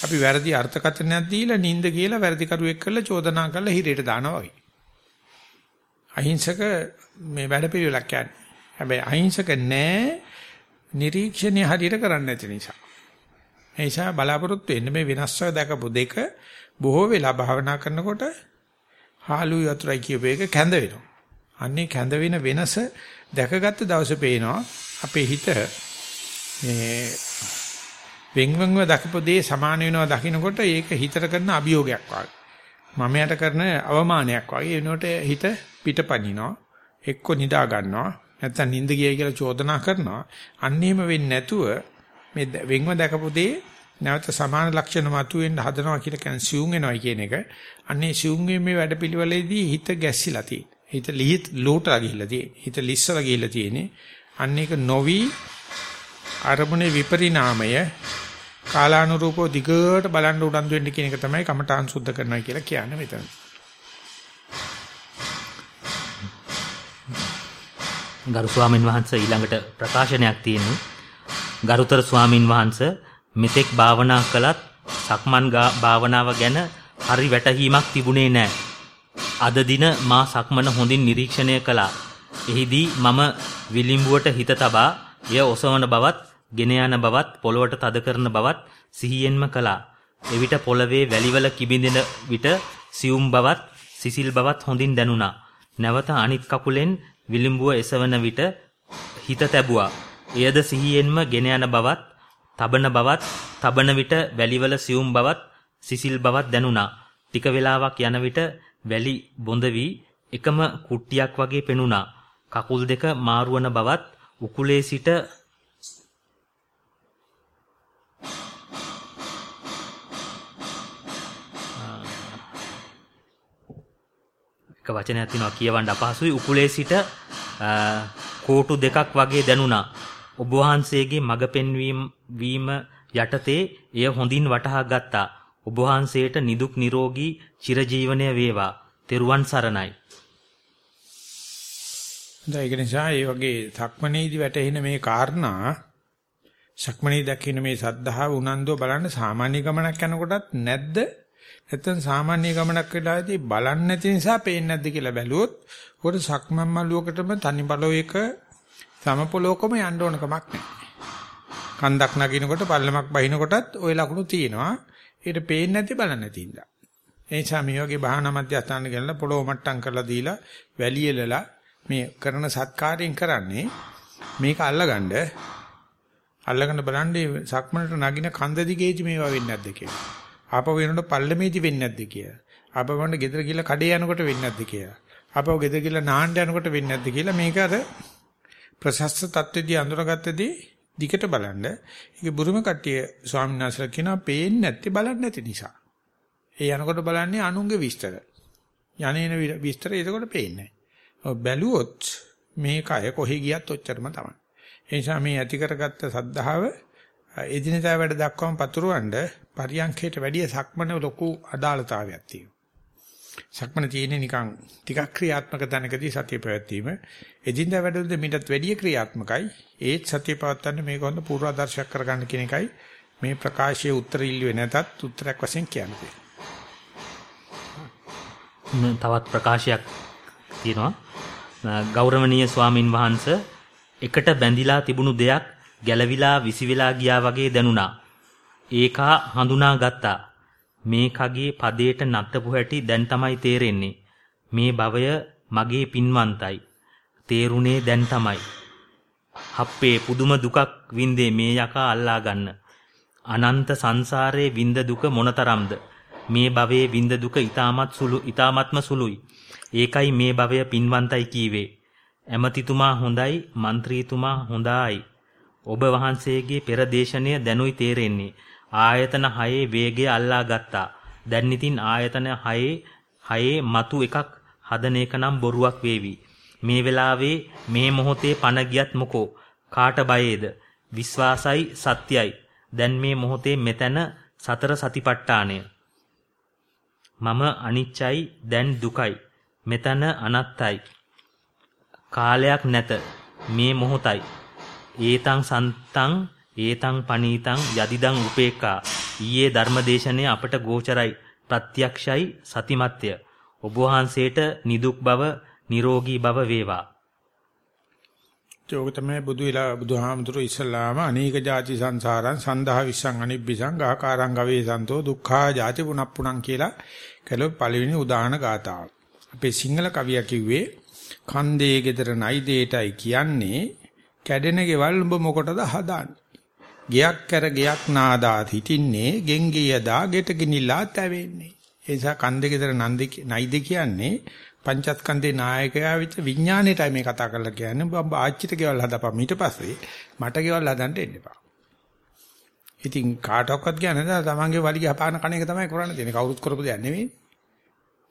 අපි වැරදි අර්ථකථනයක් දීලා නින්ද කියලා වැරදි කරුවෙක් කරලා චෝදනා කරලා හිරේට දානවා වගේ. අහිංසක මේ වැඩපිළිවෙලක් යන්නේ. හැබැයි අහිංසක නෑ නිරීක්ෂණය හරියට කරන්නේ නැති නිසා. ඒ නිසා බලාපොරොත්තු වෙන්න මේ වෙනස්ව දැකපු දෙක බොහෝ වෙලා භාවනා කරනකොට හාලු යතුරුයි කියපු එක කැඳ වෙනවා. අන්නේ කැඳ වෙන වෙනස දැකගත්ත දවසේ පේනවා අපේ හිත මේ වෙන්වෙන්ව දකපු දේ සමාන වෙනවා දකින්නකොට ඒක හිතට කරන අභියෝගයක් වගේ. මමයට කරන අවමානයක් වගේ. එනකොට හිත පිටපනිනවා එක්ක නිදා ගන්නවා. නැත්නම් නිින්ද ගියයි කියලා චෝදනා කරනවා. අන්නේම වෙන්නේ නැතුව මේ වෙන්ව දැකපු දේ නැවත සමාන ලක්ෂණ මතුවෙන්න හදනවා කියලා කියන්නේ සියුම් වෙනවා කියන එක. අන්නේ සියුම් වීමේ වැඩපිළිවෙලේදී හිත ගැස්සිලා තියෙනවා. හිත ලිහිත් ලෝටලා ගිහිල්ලා තියෙන්නේ. හිත ලිස්සලා ගිහිල්ලා තියෙන්නේ. අන්න ඒක නොවි අරමුණේ විපරිණාමය කාලානුරූපව දිගට බලන්න උනන්දු වෙන්න කියන එක තමයි කමඨාන් සුද්ධ කරනවා කියලා කියන්නේ මෙතන. ගරු ස්වාමින් වහන්සේ ඊළඟට ප්‍රකාශනයක් තියෙනවා. ගරුතර ස්වාමින් වහන්සේ මෙතෙක් භාවනා කළත් සක්මන් භාවනාව ගැන හරි වැටහීමක් තිබුණේ නැහැ. අද දින මා සක්මන හොඳින් නිරීක්ෂණය කළා. එහිදී මම විලිම්බුවට හිත තබා එය ඔසවන බවත්, ගෙන යන බවත්, පොළවට තද කරන බවත් සිහියෙන්ම කළා. එවිට පොළවේ වැලිවල කිබිඳෙන විට සියුම් බවත්, සිසිල් බවත් හොඳින් දැනුණා. නැවත අනිත් කකුලෙන් විලිම්බුව එසවන විට හිත තැබුවා. එයද සිහියෙන්ම ගෙන යන බවත්, තබන බවත්, තබන විට වැලිවල සියුම් බවත්, සිසිල් බවත් දැනුණා. ටික වේලාවක් යන විට වැලි බොඳ වී එකම කුට්ටියක් වගේ පෙනුණා. කකුල් දෙක මාරුවන බවත් උකුලේ සිට එක වචනයක් තියෙනවා කියවන්න අපහසුයි උකුලේ සිට කෝටු දෙකක් වගේ දැනුණා. ඔබ වහන්සේගේ මඟ පෙන්වීම වීම යටතේ එය හොඳින් වටහා ගත්තා. ඔබ වහන්සේට නිදුක් නිරෝගී චිරජීවනය වේවා. තෙරුවන් සරණයි. ඒක නිසා මේ වගේ සක්මනේදි වැටෙන මේ කාරණා සක්මනේ දකින්න මේ සද්ධාව උනන්දුව බලන්න සාමාන්‍ය ගමනක් යනකොටත් නැද්ද? නැත්නම් සාමාන්‍ය ගමනක් වෙලාදී බලන්නේ නැති නිසා පේන්නේ නැද්ද කියලා බැලුවොත් උකට සක්මන් මළුවකටම තනි බලෝයක සමපොලෝකම යන්න ඕන කමක් නැහැ. කන්දක් නගිනකොට පල්ලමක් බහිනකොටත් ওই ලකුණු තියෙනවා. ඒකට පේන්නේ නැති බලන්නේ නැති ඉඳලා. ඒ නිසා මේ වගේ භාවනා මධ්‍යස්ථාන ගලන පොළොව මට්ටම් කරලා දීලා වැලියලලා මේ කරන සත්කාරයෙන් කරන්නේ මේක අල්ලගන්න අල්ලගන්න බලන්නේ සක්මනට නගින කන්ද දිගේදී මේවා වෙන්නේ නැද්ද කියලා. ආපහු වෙනකොට පල්ලමේදී වෙන්නේ නැද්ද කියලා. ආපහු වන්න ගෙදර ගිහලා කඩේ යනකොට වෙන්නේ නැද්ද කියලා. ආපහු ගෙදර ගිහලා නාන්න යනකොට වෙන්නේ නැද්ද කියලා මේක අර ප්‍රශස්ත தත්ත්වදී අඳුරගත්තදී දිකට බලන්න. ඒක බුරුම කට්ටිය ස්වාමීන් වහන්සේලා කියනවා පේන්නේ නැත්තේ බලන්නේ නැති නිසා. ඒ යනකොට බලන්නේ අනුන්ගේ විස්තර. යන්නේන විස්තර එතකොට පේන්නේ නැහැ. බැලුවොත් මේ කය කොහේ ගියත් ඔච්චරම තමයි. ඒ නිසා මේ ඇති කරගත්ත සද්ධාව එදිනදා වැඩ දක්වාම පතුරවන්න පරියන්ඛයට වැඩිය සක්මන ලොකු අදාළතාවයක් තියෙනවා. සක්මන තියෙන්නේ නිකන් ටිකක් ක්‍රියාත්මක තැනකදී සතිය පැවැත්වීම. එදිනදා වැඩවලදී මීටත් වැඩිය ක්‍රියාත්මකයි. ඒත් සතිය පවත්වන්න මේක හොඳ පූර්වාදර්ශයක් කරගන්න කියන එකයි මේ ප්‍රකාශයේ උත්තර ඉල්ලුවේ නැතත් උත්තරයක් වශයෙන් කියන්නේ. තවත් ප්‍රකාශයක් තියෙනවා. ගෞරවනීය ස්වාමින් වහන්සේ එකට බැඳිලා තිබුණු දෙයක් ගැලවිලා විසිවිලා ගියා වගේ දැනුණා. ඒකා හඳුනා ගත්තා. මේ කගේ පදයට නත්තපු හැටි දැන් තමයි තේරෙන්නේ. මේ භවය මගේ පින්වන්තයි. තේරුණේ දැන් තමයි. හප්පේ පුදුම දුකක් වින්දේ මේ යකා අල්ලා ගන්න. අනන්ත සංසාරයේ විඳ දුක මොනතරම්ද? මේ භවයේ විඳ දුක ඊටමත් සුළු ඊටමත්ම සුළුයි. ඒකයි මේ භවය පින්වන්තයි කීවේ. ඇමතිතුමා හොඳයි, മന്ത്രിතුමා හොඳයි. ඔබ වහන්සේගේ පෙර දේශනය දැනුයි තේරෙන්නේ. ආයතන 6 වේගය අල්ලා ගත්තා. දැන් ඉතින් ආයතන 6 6 මතු එකක් හදන එක නම් බොරුවක් වේවි. මේ වෙලාවේ මේ මොහොතේ පණ ගියත් මොකෝ කාට බයේද? විශ්වාසයි සත්‍යයි. දැන් මේ මොහොතේ මෙතන සතර සතිපට්ඨානය. මම අනිච්චයි දැන් දුකයි. මෙතන අනත්තයි. කාලයක් නැත. මේ මොහොතයි. ඒතං සන්තං ඒතං පනීතං යදිදං උපේක්ඛා ඊයේ ධර්මදේශනයේ අපට ගෝචරයි ප්‍රත්‍යක්ෂයි සතිමත්ය ඔබ වහන්සේට නිදුක් බව නිරෝගී බව වේවා ඒක තමයි බුදු විලා බුදුහාමුදුරු ඉස්ලාම අනේක ಜಾති සංසාරං සන්දහා විසං අනිබ්බිසං ගාකාරං ගවේ සන්තෝ දුක්ඛා ಜಾති පුනප්පුණං කියලා කළො පළවෙනි උදාහරණ ගාතාව. අපේ සිංහල කවියා කිව්වේ කන්දේ ගෙදර නයි දෙයටයි කියන්නේ කැඩෙන ගෙවල් උඹ මොකටද හදාන්නේ? ගයක් කර ගයක් නාදා හිටින්නේ ගෙන්ගියදා ගෙට ගිනිලා තැවෙන්නේ. ඒ නිසා කන්දේ ගෙදර නන්ද නයිද කියන්නේ පංචස්කන්ධේ නායකයා විතර විඥාණයටයි මේ කතා කරලා කියන්නේ. ඔබ ආච්චිට ගෙවල් හදපන් ඊට පස්සේ මට ගෙවල් හදන්න එන්න එපා. ඉතින් කාටවත් කියන්නේ නැහැ තමන්ගේ වලිගය හපාන කණ එක තමයි කරන්න තියෙන්නේ. කවුරුත් කරපු දෙයක් නෙවෙයි.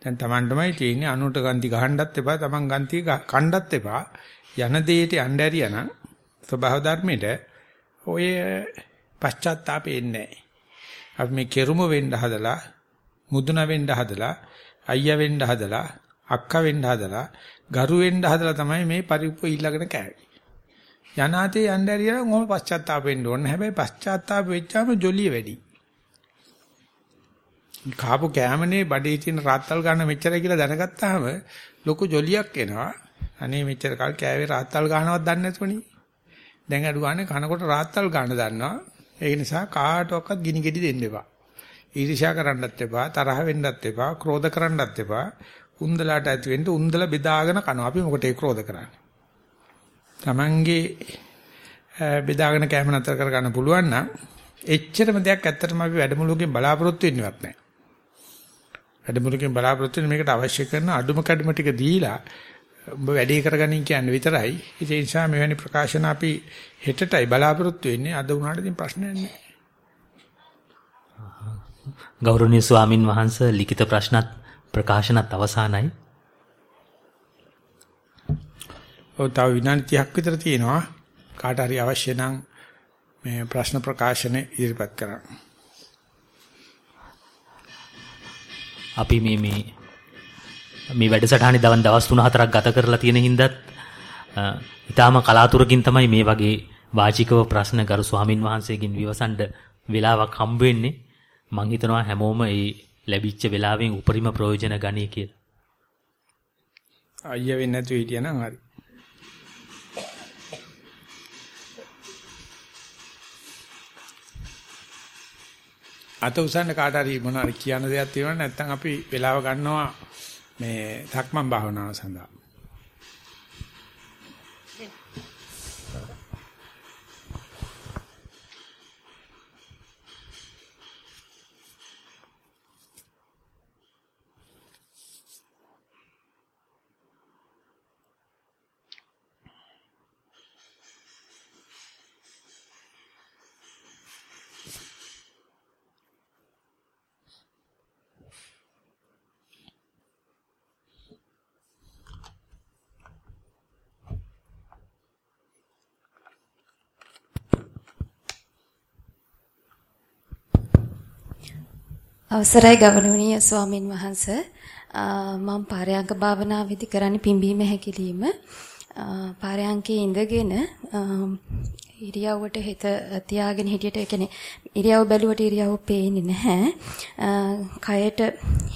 දැන් තමන්ටමයි තියෙන්නේ අනුට ගන්ති ගහන්නත් එපා, තමන් ගන්ති කණ්ඩත් එපා. යන දෙයට යන්න ඇරියානම් ස්වභාව ධර්මෙට ඔය පශ්චාත්තාපේ ඉන්නේ නැහැ. අපි මේ කෙරුම වෙන්න හදලා, මුදුන වෙන්න හදලා, අයියා වෙන්න හදලා, අක්කා වෙන්න හදලා, ගරු වෙන්න හදලා තමයි මේ පරිප්පු ඊළඟට කෑවේ. යනාතේ යන්න ඇරියා මොම පශ්චාත්තාප වෙන්න ඕනේ. හැබැයි පශ්චාත්තාප වෙච්චාම ජොලිය වැඩි. කාපු කෑමනේ බඩේ තියෙන රාත්තල් ගන්න මෙච්චරයි කියලා දැනගත්තාම ලොකු ජොලියක් එනවා. අනේ මෙච්චර කල් කෑවේ රාත්තල් ගන්නවත් දන්නේ නැතුවනේ. දැන් අඩු ගන්න කනකොට රාත්තල් ගන්න දන්නවා. ඒ නිසා කාටවත් ගිනි ගෙඩි දෙන්න එපා. ඊර්ෂ්‍යා කරන්නත් එපා, තරහ වෙන්නත් එපා, ක්‍රෝධ කරන්නත් එපා. උන්දලාට ඇති වෙන්න උන්දල බෙදාගෙන කනවා. අපි මොකට ඒ ක්‍රෝධ කරන්නේ? Tamange බෙදාගෙන කැම නතර කර ගන්න පුළුවන් නම් එච්චරම දෙයක් ඇත්තටම අපි වැඩමුළුවකින් බලාපොරොත්තු වෙන්නවත් නැහැ. වැඩමුළුවකින් බලාපොරොත්තු වෙන මේකට අවශ්‍ය කරන අඩුම කැඩුම ටික දීලා ඔබ වැඩේ කරගනින් කියන්නේ විතරයි. ඒ නිසා මෙවැනි ප්‍රකාශන අපි හෙටටයි බලාපොරොත්තු වෙන්නේ. අද උනාට ඉතින් ප්‍රශ්නයක් නැහැ. ගෞරවනීය ස්වාමින් වහන්සේ ලිඛිත ප්‍රශ්නත් ප්‍රකාශනත් අවසానයි. ඔව් තව විනාඩි 30ක් විතර තියෙනවා. කාට හරි අවශ්‍ය නම් මේ ප්‍රශ්න ප්‍රකාශන ඉදිරිපත් කරන්න. අපි මේ මේ මේ වැඩසටහනේ දවන් දවස් 3-4ක් ගත කරලා තියෙන හින්දාත් ඊටාම කලාතුරකින් තමයි මේ වගේ වාචිකව ප්‍රශ්න ගරු ස්වාමින් වහන්සේගෙන් විවසන්න වෙලාවක් හම්බ වෙන්නේ. මං හිතනවා හැමෝම ඒ ලැබිච්ච වෙලාවෙන් උපරිම ප්‍රයෝජන ගනී කියලා. අයියා වෙන්නේ නැතුව හිටියනම් හරි. අත උසන්න කාට හරි මොනවාරි කියන්න දෙයක් තියෙනවා නැත්නම් අපි වෙලාව ගන්නවා මේ ධක්මන් භාවනාව සඳහා. අවසරයි ගෞරවනීය ස්වාමින් වහන්සේ මම පාරයන්ක භාවනාවේදී කරන්නේ පිම්බීම හැකිලිම පාරයන්කේ ඉඳගෙන ඉරියව්වට හිත තියාගෙන හිටියට ඒ කියන්නේ ඉරියව් බැලුවට ඉරියව් පේන්නේ නැහැ. කයට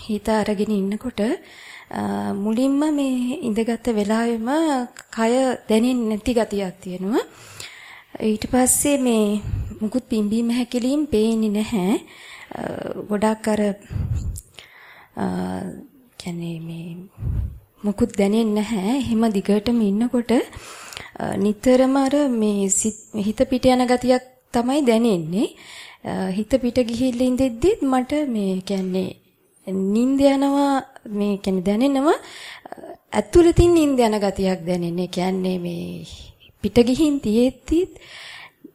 හිත අරගෙන ඉන්නකොට මුලින්ම මේ ඉඳගත් වෙලාවෙම කය දැනෙන්නේ නැති ගතියක් තියෙනවා. ඊට පස්සේ මේ මුකුත් පිම්බීම හැකිලින් පේන්නේ නැහැ. ගොඩක් අර කියන්නේ මේ මුකුත් දැනෙන්නේ නැහැ. එහෙම දිගටම ඉන්නකොට නිතරම අර මේ හිත පිට යන ගතියක් තමයි දැනෙන්නේ. හිත පිට ගිහිල්ලා ඉඳෙද්දිත් මට මේ කියන්නේ නිින්ද යනවා මේ කියන්නේ දැනෙනවා ඇතුළතින් නිින්ද යන ගතියක් දැනෙන්නේ. කියන්නේ මේ පිට ගිහින් තියෙද්දිත්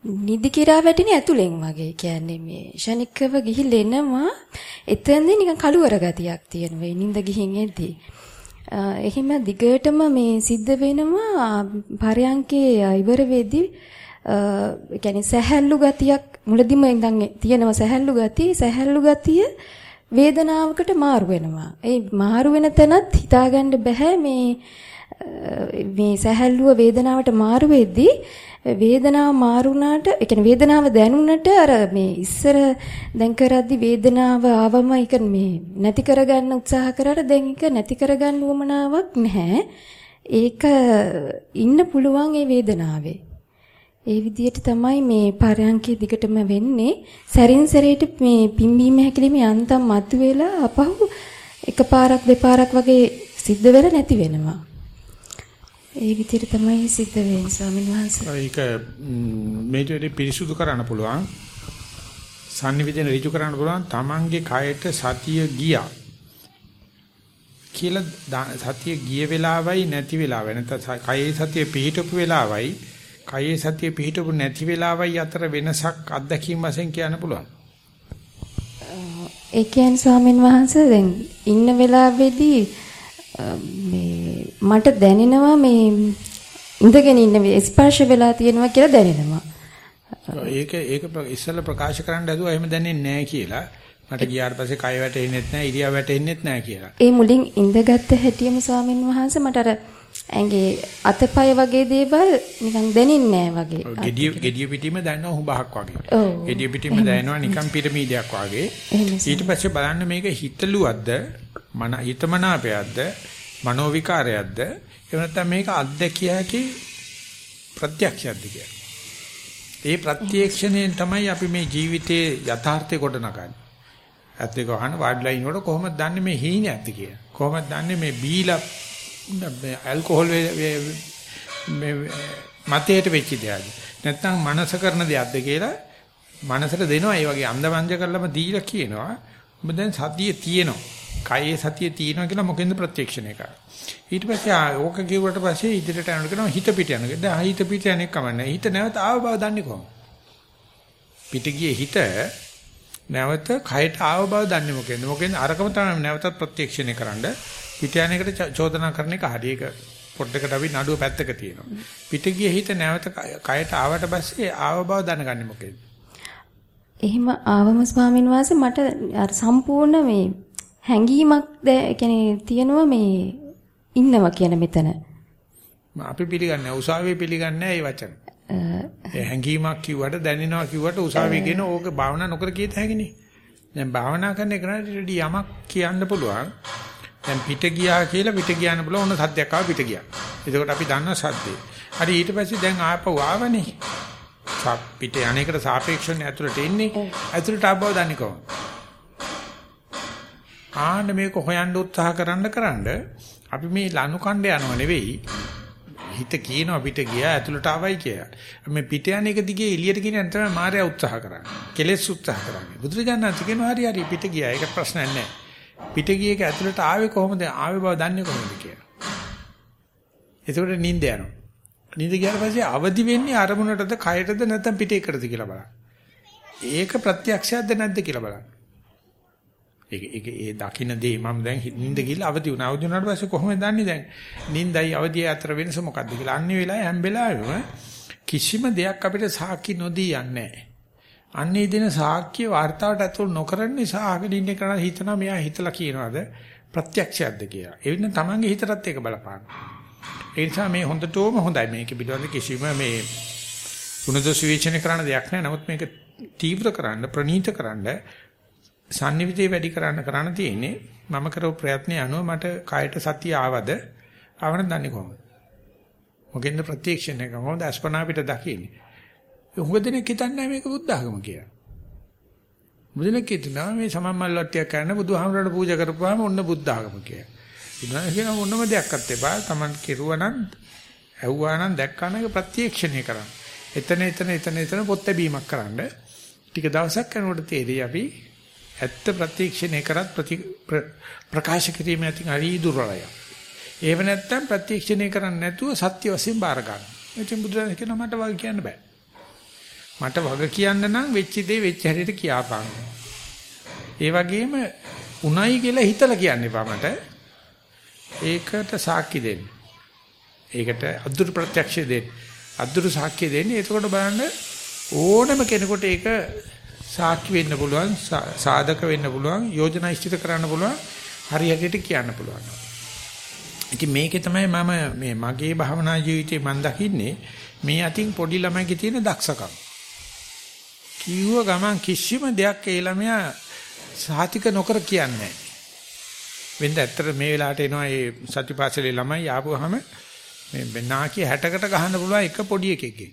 නිදි කිරා වැටෙන ඇතුලෙන් වගේ. කියන්නේ මේ ෂණිකව ගිහිල්ලා එනවා. එතෙන්දී නිකන් කළුවර ගතියක් තියෙනවා. නිින්ද ගිහින් එද්දී. එහෙම දිගටම මේ සිද්ධ වෙනවා පරයන්කේ ඉවර වෙද්දී ඒ කියන්නේ සැහැල්ලු ගතියක් මුලදිම ඉඳන් තියෙනවා සැහැල්ලු ගතිය සැහැල්ලු ගතිය වේදනාවකට මාරු වෙනවා. ඒ මාරු වෙන තැනත් හිතාගන්න බෑ මේ මේ සැහැල්ලුව වේදනාවට මාරු වෙද්දී වේදනාව මාරුණාට ඒ කියන්නේ වේදනාව දැනුණට අර මේ ඉස්සර දැන් කරද්දි වේදනාව ආවම ඒක මේ නැති කරගන්න උත්සාහ කරාට දැන් ඒක නැති කරගන්න උවමනාවක් නැහැ. ඒක ඉන්න පුළුවන් ඒ වේදනාවේ. ඒ විදිහට තමයි මේ පරයන්කේ දිගටම වෙන්නේ. සැරින් සැරේට මේ පිම්බීම හැකිලිම යන්තම් මතුවෙලා අපහු එකපාරක් දෙපාරක් වගේ සිද්ධ වෙලා නැති වෙනවා. ඒ විදිහට තමයි සිද්ධ වෙන්නේ ස්වාමීන් වහන්සේ. ඒක මේටි පිරිසුදු කරන්න පුළුවන්. sannivedana ඍජු කරන්න පුළුවන්. Tamange කයට සතිය ගියා. කියලා සතිය ගිය වෙලාවයි නැති වෙලාවයි නැත්නම් කයේ සතිය පිහිටපු වෙලාවයි කයේ සතිය පිහිටපු නැති වෙලාවයි අතර වෙනසක් අත්දැකීම් වශයෙන් කියන්න පුළුවන්. ඒ කියන්නේ ස්වාමීන් වහන්සේ දැන් ඉන්න වෙලාවේදී මේ මට දැනෙනවා මේ ඉඳගෙන ඉන්න ස්පර්ශ වෙලා තියෙනවා කියලා දැනෙනවා. ඒක ඒක ඉස්සෙල්ලා ප්‍රකාශ කරන්න හදුවා එහෙම දැනෙන්නේ නැහැ කියලා. මට ගියාට පස්සේ කය වැටෙන්නෙත් නැහැ, ඉරියව් වැටෙන්නෙත් නැහැ කියලා. ඒ මුලින් ඉඳගත්ත හැටියම ස්වාමින් වහන්සේ මට අර ඇඟේ අතපය වගේ දේවල් නිකන් දැනෙන්නේ නැහැ වගේ. gediya gediya පිටිම දැනෙනවා හුඹහක් වගේ. gediya පිටිම දැනෙනවා නිකන් පිරමීඩයක් වගේ. ඊට පස්සේ බලන්න මේක හිතලුවද්ද මන හිතමනාපයක්ද මනෝ විකාරයක්ද එහෙම නැත්නම් මේක අත්දැකිය හැකි ප්‍රත්‍යක්ෂයක්ද කියලා. ඒ ප්‍රත්‍යක්ෂණයෙන් තමයි අපි මේ ජීවිතයේ යථාර්ථය ගොඩනගන්නේ. ඇත්ත එක අහන වයිඩ්ලයින් වල කොහොමද දන්නේ මේ හීනයක්ද කියලා. කොහොමද දන්නේ මේ බීලා ඇල්කොහොල් මේ මතයට වෙච්ච දෙයක්ද. නැත්නම් මනස කරන දෙයක්ද කියලා මනසට දෙනවා ඒ වගේ අන්දමංජ කරලම දීලා කියනවා. ඔබ දැන් සතියේ තියෙනවා. කයේ සතිය තියෙනවා කියලා මොකෙන්ද ප්‍රත්‍යක්ෂණය කරන්නේ. ඊට පස්සේ ඕක කිව්වට පස්සේ ඉදිරියට යනකොට කියනවා හිත පිට යනවා. දැන් හිත පිට යන්නේ කමන්නේ. හිත නැවත ආව බව දන්නේ කොහොමද? පිට ගියේ හිත නැවත කයට ආව බව දන්නේ මොකෙන්ද? මොකෙන්ද අරකම තමයි නැවතත් ප්‍රත්‍යක්ෂණය කරන්න පිට යන එකට චෝදනා කරන එක හරි ඒක පොඩ්ඩකට අපි නඩුව පැත්තක තියෙනවා. පිට ගියේ හිත නැවත කයට ආවට පස්සේ ආව බව දැනගන්නේ මොකෙන්ද? එහෙම ආවම ස්වාමීන් වහන්සේ මට අර සම්පූර්ණ මේ හැඟීමක් කියන්නේ තියෙනවා මේ ඉන්නවා කියන මෙතන. අපි පිළිගන්නේ උසාවියේ පිළිගන්නේ මේ වචන. ඒ හැඟීමක් කිව්වට දැනෙනවා කිව්වට උසාවියේ කියන ඕක භාවනා නොකර කීත හැකිනේ. දැන් භාවනා කරන එකට යමක් කියන්න පුළුවන්. දැන් පිට ගියා කියලා පිට ගියාන බල ඕන සද්දයක් ආව පිට ගියා. එතකොට අපි දන්නවා සද්දේ. හරි ඊට පස්සේ දැන් ආපහු ආවනේ. පිට යන්නේකට සාපේක්ෂව ඇතුළට එන්නේ. ඇතුළට ආපහු දන්නේ කොහොමද? ආන්න මේක හොයන්න උත්සාහ කරන්න කරන්න අපි මේ ලනු කණ්ඩ යනව නෙවෙයි හිත කියනවා පිට ගියා ඇතුළට ආවයි කියලා. මේ පිට යන එක දිගේ එළියට කියන තමයි මායя උත්සාහ කරන්නේ. කෙලෙස් උත්සාහ කරන්නේ. බුදුරජාණන් කියනවා හරි හරි පිට ගියා. ඒක ප්‍රශ්නයක් නෑ. පිට ගිය එක ඇතුළට ආවේ කොහොමද? ආවේ බව දන්නේ කොහොමද කියලා. එතකොට නිින්ද යනවා. නිින්ද ගියාට පස්සේ අවදි වෙන්නේ අරමුණටද කයටද නැත්නම් පිටේකටද කියලා බලන්න. ඒක ප්‍රත්‍යක්ෂයක්ද නැද්ද කියලා බලන්න. ඒක ඒක ඒ දකින්න දේ මම දැන් නිින්ද ගිහලා අවදි වුණා. අවදි වුණාට පස්සේ කොහොමද දන්නේ දැන් නිින්දයි අවදිය අතර වෙනස මොකක්ද කියලා. අන්නේ වෙලාවේ හැම වෙලාවෙම කිසිම දෙයක් අපිට සාකි නොදී යන්නේ අන්නේ දෙන සාක්ෂිය වார்த்தාවට ඇතුළු නොකරන නිසා අහගෙන ඉන්න කෙනා හිතනවා මෙයා හිතලා කියනවාද ප්‍රත්‍යක්ෂයක්ද කියලා. ඒ වෙන තමන්ගේ හිතටත් ඒක බලපානවා. ඒ නිසා මේ හොඳටම හොඳයි. මේක පිළිබඳ කිසිම මේ ගුණදොස් විචනය කරන දෙයක් නෑ. නමුත් මේක තීව්‍ර කරන්න, ප්‍රනීත කරන්න, sannivedaya වැඩි කරන්න කරන්න තියෙන්නේ මම කරව ප්‍රයත්නය අනුව මට කායට සතිය ආවද? ආවන දන්නේ කොහොමද? මොකෙන්ද ප්‍රත්‍යක්ෂණය කරන්නේ? කොහොමද අස්පනා පිට දකින්නේ? උඟ දෙනෙක් හිතන්නේ මේක බුද්ධ ආගම කියලා. බුදුනෙක් හිතනවා මේ සමම්මල් වට්ටියක් කරන බුදුහාමරට පූජා කරපුවාම ඔන්න බුද්ධ ආගම කියලා. බුදුහාම කියන මොනම දෙයක්වත් එපා. Taman කෙරුවා නම් ඇහුවා නම් දැක්කා නම් ප්‍රත්‍යක්ෂණය කරන්න. එතන එතන එතන එතන පොත් බැීමක් කරන්න. ටික දවසක් යනකොට තේරෙයි අපි ඇත්ත ප්‍රත්‍යක්ෂණය කරත් ප්‍රකාශ කිරීම ඇතින් හරි දුර්වලයි. ඒව නැත්තම් ප්‍රත්‍යක්ෂණය කරන්නේ නැතුව සත්‍ය වශයෙන් බාර ගන්න. එතෙන් බුදුරජාණන් කියනවා මට වගේ කියන්න බෑ. මට වග කියන්න නම් වෙච්ච දේ වෙච්ච හැටියට කියාපන්. ඒ වගේම උණයි කියලා හිතලා කියන්න එපා මට. ඒකට සාක්ෂි දෙන්න. ඒකට අද්දුරු ප්‍රත්‍යක්ෂ දෙන්න. අද්දුරු සාක්ෂි දෙන්න. එතකොට බලන්න ඕනම කෙනෙකුට ඒක සාක්ෂි වෙන්න පුළුවන්, සාධක වෙන්න පුළුවන්, යෝජනා ඉෂ්ටිත කරන්න පුළුවන්, හරියට කියන්න පුළුවන්. ඉතින් මේකේ තමයි මම මේ මගේ භවනා ජීවිතේ මම දකින්නේ මේ අතින් පොඩි ළමයිගේ තියෙන දක්ෂකම්. කිව්ව ගමන් කිසිම දෙයක් ඒ ළමයා සාතික නොකර කියන්නේ වෙන්ද ඇත්තට මේ වෙලාවට එනවා ඒ සතිපාසලේ ළමයි ආපුවාම මේ නාකිය 60කට ගහන්න පුළුවන් එක පොඩි එකෙක්ගේ.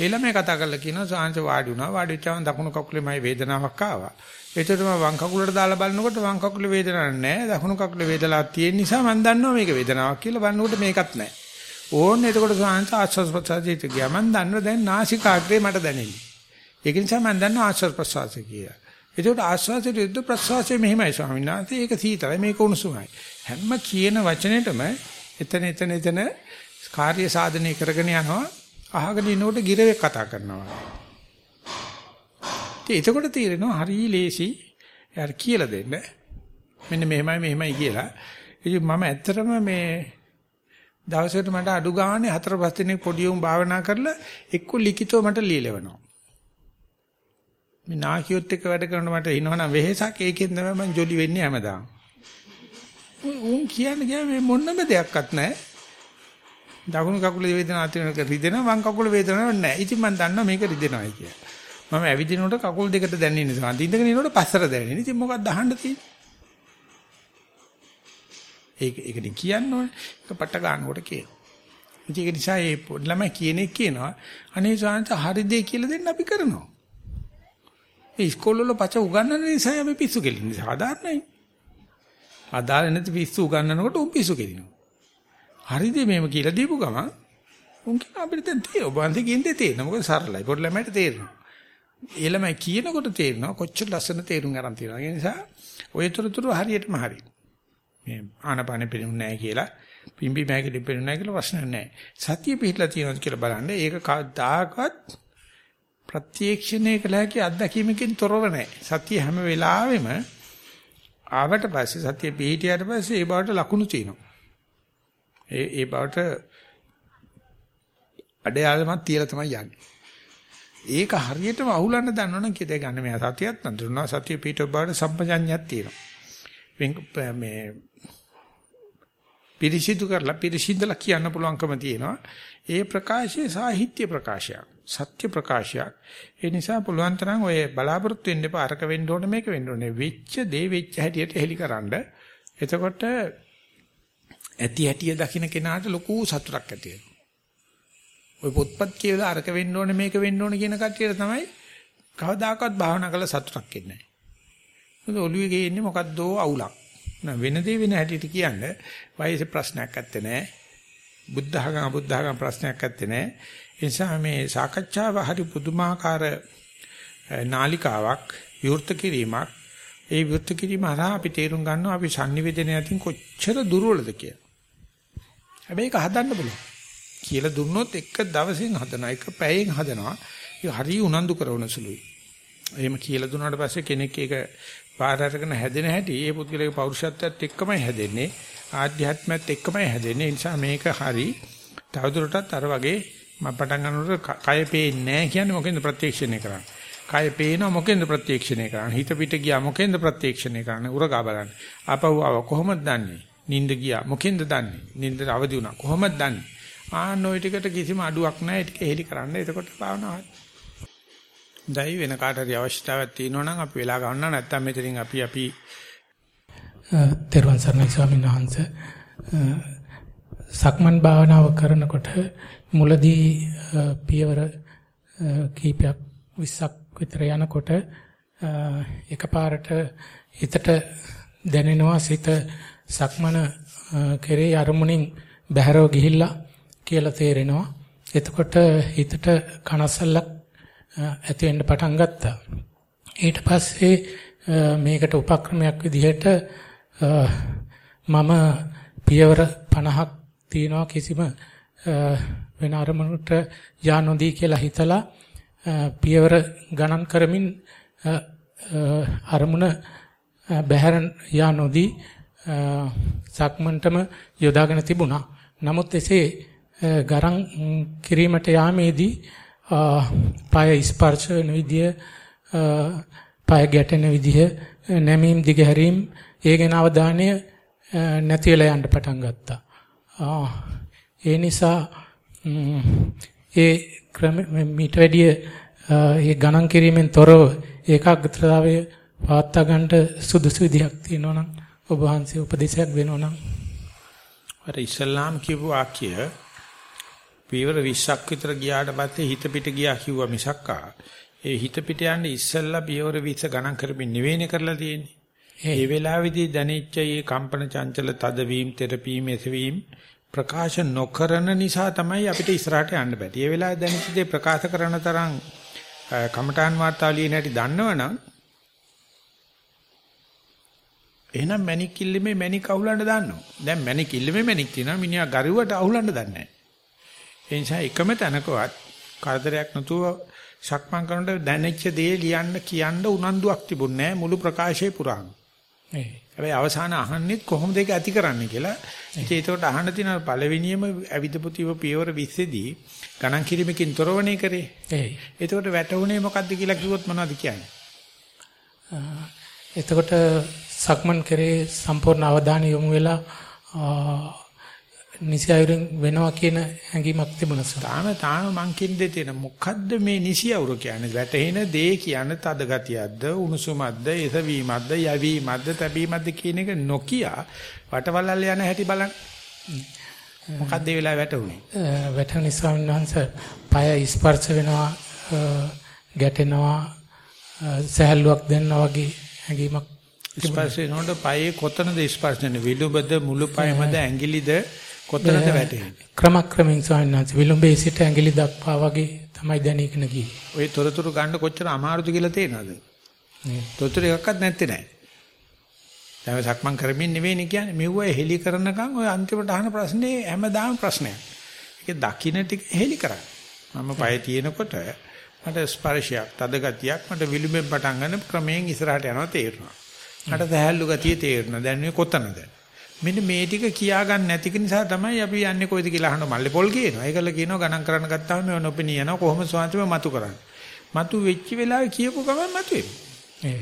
ඒ ළමයා කතා කරලා කියනවා සාංශ වාඩි වුණා වාඩි වෙච්චාම දකුණු කකුලේ මයි වේදනාවක් ආවා. ඒතරම වම් කකුලට දාලා බලනකොට වම් කකුලේ වේදනාවක් නැහැ. දකුණු කකුලේ වේදනාවක් තියෙන නිසා මම දන්නවා මේක වේදනාවක් කියලා බලනකොට මේකත් නැහැ. ඕන්නේ එතකොට සාංශ ආස්වාස් ප්‍රසාදිත ගියා. මම දන්නවා දැන් නාසිකාග්‍රේ මට දැනෙන්නේ. ඒක නිසා මම දන්නවා ආස්වාස් ප්‍රසවාසය කියලා. එතකොට ආස්වාසයට යුද්ධ ප්‍රසවාසය මෙහිමයි ස්වාමීන් වහන්සේ. ඒක සීතලයි මේක උණුසුමයි. හැම කියන වචනෙටම එතන එතන එතන කාර්ය සාධනය කරගෙන යනවා. අහගෙන ඉනකොට ගිරවෙක් කතා කරනවා. ඉතින් එතකොට තීරෙනවා හරි ලේසි. යාර කියලා දෙන්න. මෙන්න මෙහෙමයි මෙහෙමයි කියලා. ඉතින් මම ඇත්තටම මේ දවසකට මට අඩු ගානේ හතර පහ දිනක් පොඩි උන් භාවනා කරලා එක්ක ලිඛිතව මට ලියලවනවා. මේ නාකියොත් එක්ක වැඩ කරනකොට මට එනවනම් වෙහෙසක් ඒකෙන් තමයි මම ජොලි වෙන්නේ හැමදාම. උන් කියන්නේ කියන්නේ මොන්නම දෙයක්වත් නැහැ. දකුණු කකුලේ වේදනාවක් තියෙනක රිදෙනවා වම් කකුලේ වේදනාවක් නැහැ. ඉතින් මම දන්නවා මේක රිදෙනවායි කියලා. මම ඇවිදිනකොට කකුල් දෙකට දැනෙන නිසා අඳින්දගෙන ඉනකොට පස්සට දැනෙන. ඉතින් මොකක්ද අහන්න තියෙන්නේ? ඒක ඒකනේ කියන්න ඕනේ. ඒක පට ගන්නකොට කියන. ඒක නිසා මේ ළමයි කියන එක කියනවා අනේ සාන්ත හරි දෙය කියලා දෙන්න අපි කරනවා. ඒ ඉස්කෝලවල පච උගන්නන නිසා අපි පිස්සු කෙලින්නේ සාධාරණයි. අදාළ නැති පිස්සු උගන්නනකොට උන් පිස්සු කෙලිනවා. හරිද මේව කියලා දීපු ගමන් උන් කියන අපිට දැන් තේරෙව බන්දේ කියන්නේ තේරෙනවා. මොකද සරලයි. පොඩි ළමයට තේරෙනවා. ඒ ළමයි කියනකොට තේරෙනවා කොච්චර ලස්සන තේරුම් ගන්න තියෙනවා. ඒ නිසා ඔය තොරතුරු හරියටම හරියි. මේ ආනපානෙ පෙනුනේ නැහැ කියලා පිම්බි මෑකෙලි පෙනුනේ නැහැ කියලා ප්‍රශ්න නැහැ. සතිය පිටලා තියෙනවා කියලා බලන්න ඒක කවදාකවත් ප්‍රත්‍යක්ෂණය කළ හැකි අත්දැකීමකින් තොරව නැහැ. සතිය හැම වෙලාවෙම ආවට පස්සේ සතිය පිහිටියට පස්සේ ඒ බවට ලකුණු තියෙනවා. ඒ ඒ බවට අඩයාලමක් තියලා තමයි යන්නේ. ඒක හරියටම අහුලන්න දන්නවනම් කීයද ගන්න මෙයා සතියක් නඳුනනවා සතිය පිටව බවට සම්පජඤ්ඤයක් තියෙනවා. මේ පිරිසිදු කරලා පිරිසිදුලා කියන්න පුළුවන්කම තියෙනවා. ඒ ප්‍රකාශය සාහිත්‍ය ප්‍රකාශයක්. සත්‍ය ප්‍රකාශයක්. ඒ නිසා පුළුවන් තරම් ඔය බලාපොරොත්තු වෙන්න එපා අරක වෙන්න ඕනේ මේක වෙන්න ඕනේ. වෙච්ච දේ වෙච්ච හැටියට හෙලිකරනද එතකොට ඇති හැටිය දකින්න කෙනාට ලොකු සතුටක් ඇති වෙනවා. ඔය පොත්පත් කියලා අරක වෙන්න ඕනේ මේක වෙන්න ඕනේ කියන කට්ටියට තමයි කවදාකවත් භාවනා කරලා සතුටක් එන්නේ නැහැ. මොකද ඔළුවේ ගේන්නේ මොකද්දෝ අවුලක්. නෑ වෙන දේ වෙන හැටියට කියන්නේ වයසේ ප්‍රශ්නයක් නැත්තේ නෑ. බුද්ධඝම අබුද්ධඝම ප්‍රශ්නයක් නැත්තේ නෑ. ඒ නිසා මේ සාකච්ඡාව හරි පුදුමාකාර නාලිකාවක් විවෘත කිරීමක්. ඒ විවෘත කිරීම හරහා අපි තේරුම් ගන්නවා අපි sannivedana යටින් කොච්චර දුර්වලද කියලා. හැබැයි ඒක හදන්න බලන්න. කියලා දුන්නොත් එක දවසෙන් හදනවා එක පැයෙන් හදනවා. ඒ හරි උනන්දු කරන සුළුයි. එහෙම කියලා දුන්නාට පස්සේ කෙනෙක් ඒක පාර අරගෙන හැදෙන හැටි ඒ පුද්ගලයාගේ පෞරුෂත්වයත් එක්කමයි හැදෙන්නේ ආධ්‍යාත්මයත් එක්කමයි හැදෙන්නේ ඒ නිසා මේක හරි තවදුරටත් අර වගේ මම පටන් ගන්නකොට කය පේන්නේ නැහැ කියන්නේ මොකෙන්ද ප්‍රත්‍යක්ෂණය කරන්නේ? කය පේනවා මොකෙන්ද ප්‍රත්‍යක්ෂණය කරන්නේ? හිත පිට ගියා මොකෙන්ද ප්‍රත්‍යක්ෂණය කරන්නේ? උරගා බලන්න. ආපහු ආව කොහොමද දන්නේ? නිින්ද ගියා මොකෙන්ද දන්නේ? නිින්දට අවදි වුණා කොහොමද දන්නේ? ආන්න ওই ටිකට කිසිම අඩුවක් නැහැ. ඒක එහෙලි කරන්න. එතකොට භාවනාවයි. දැයි වෙන කාට හරි අවශ්‍යතාවයක් තියෙනවා නම් අපි වෙලා ගන්නවා නැත්නම් මෙතනින් අපි අපි තෙරුවන් සරණයි ස්වාමීන් වහන්සේ සක්මන් භාවනාව කරනකොට මුලදී පියවර කීපයක් 20ක් විතර යනකොට එකපාරට හිතට දැනෙනවා සිත සක්මන කෙරේ අරමුණින් බැහැරව ගිහිල්ලා කියලා තේරෙනවා. එතකොට හිතට කනස්සල්ලක් ඇති වෙන්න පටන් ගත්තා. ඊට පස්සේ මේකට උපක්‍රමයක් විදිහට මම පියවර 50ක් තියනවා කිසිම වෙන අරමුණකට යා නොදී කියලා හිතලා පියවර ගණන් කරමින් අරමුණ බහැර යා නොදී සක්මන්ටම යොදාගෙන තිබුණා. නමුත් එසේ ගරම් කිරීමට යාමේදී පාය ස්පර්ශ වෙන විදිය පාය ගැටෙන විදිය නැමීම් දිගහැරීම් ඒ ගැන අවධානය නැති වෙලා යන්න පටන් ගත්තා. ඒ නිසා ඒ ක්‍රම මීට වැඩිය ඒ ගණන් කිරීමෙන් තොරව ඒකාග්‍රතාවය පවත්වා ගන්නට සුදුසු විදිහක් තියෙනවා නම් ඔබ වහන්සේ උපදේශයක් දෙනවා නම් අර ඉස්ලාම් කියපු ආක්‍ය පීවර 20ක් විතර ගියාට පස්සේ හිත පිට ගියා කිව්වා මිසක්කා ඒ හිත පිට යන්නේ ඉස්සල්ලා පීවර 20 ගණන් කරමින් නෙවෙයිනේ කරලා තියෙන්නේ. ඒ වෙලාවේදී දැනෙච්ච මේ කම්පන චංචල තදවීම තෙරපීම එසවීම ප්‍රකාශ නොකරන නිසා තමයි අපිට ඉස්සරහට යන්න බැටි. ඒ වෙලාවේ දැනෙච්ච දේ ප්‍රකාශ කරන තරම් කමඨාන් වාර්තාව ලියන හැටි දන්නවනම් එහෙනම් මැනික් කිල්ලමේ මැනික් අහුලන්න දාන්නවා. දැන් මැනික් කිල්ලමේ මැනික් තියෙනවා මිනිහා ගරුවට අහුලන්න දන්නේ නැහැ. ඒ නිසා එකම තැනකවත් කරදරයක් නැතුව සක්මන් කරනකොට දැනෙච්ච දේ ලියන්න කියන්න උනන්දුවක් තිබුණේ මුළු ප්‍රකාශයේ පුරාම. හැබැයි අවසාන අහන්නෙත් කොහොමද ඒක ඇති කරන්නේ කියලා. ඉතින් ඒකට අහන්න තියෙන පළවෙනියම අවිදපුතිව පියවර 20 දී ගණන් කිරීමකින් තොරවනේ කරේ. ඒ. ඒකට වැටුනේ මොකද්ද කියලා කිව්වොත් මොනවද කියන්නේ? එතකොට සක්මන් කරේ සම්පූර්ණ අවධානය යොමු වෙලා නිසි අයුරින් වෙනවා කියන හැඟීමක් තිබුණා. තාම තාම මං කින්දේ තියෙන මොකද්ද මේ නිසි අවුර කියන්නේ? වැටෙන දේ කියන්නේ තද ගතියක්ද, උණුසුමක්ද, එසවීමක්ද, යැවීමක්ද, තැබීමක්ද කියන එක නොකිය වටවලල් යන හැටි බලන්න. මොකද්ද ඒ වෙලාවේ වැටුනේ? වැටුනේ ස්වාමීන් වහන්සේ পায় ස්පර්ශ වෙනවා, ගැටෙනවා, සහැල්ලුවක් දෙනවා වගේ හැඟීමක් ස්පර්ශ වෙනකොට පයේ කොතනද ස්පර්ශ වෙන්නේ? විලුඹද, මුළු පයමද, ඇඟිලිද කොතනද වැටෙන්නේ? ක්‍රමක්‍රමයෙන් ස්වාමීන් වහන්සේ විලුඹේ සිට ඇඟිලි දක්වා වගේ තමයි දැනීගෙන ගියේ. ওই තොරතුරු ගන්න කොච්චර අමාරුද කියලා තේනවද? තොරතුරු එකක්වත් නැත්තේ නෑ. දැන් සක්මන් කරමින් නෙවෙයිනේ කියන්නේ. මෙව්ව හෙලි කරනකම් ඔය අන්තිමට අහන ප්‍රශ්නේ හැමදාම ප්‍රශ්නයක්. ඒක දකින්න ටික හෙලි කරා. මම පය තියෙනකොට මට ස්පර්ශයක්, තද ගතියක් මට විලුඹෙන් පටන් ගන්න ක්‍රමයෙන් ඉස්සරහට යනවා තේරෙනවා. මට සහැල්ලු ගතිය තේරෙනවා. දැන් මේ කොතනද? මෙන්න මේ ටික කියා ගන්න නැති නිසා තමයි අපි යන්නේ කොයිද කියලා අහන මල්ලේ පොල් කියනවා. ඒකල කියනවා ගණන් කරන්න ගත්තාම මේ නොපෙනී යනවා කොහොමද ස්වාමීන් මතු කරන්නේ. මතු වෙච්ච වෙලාවේ කියපු ගමන් මතු වෙනවා.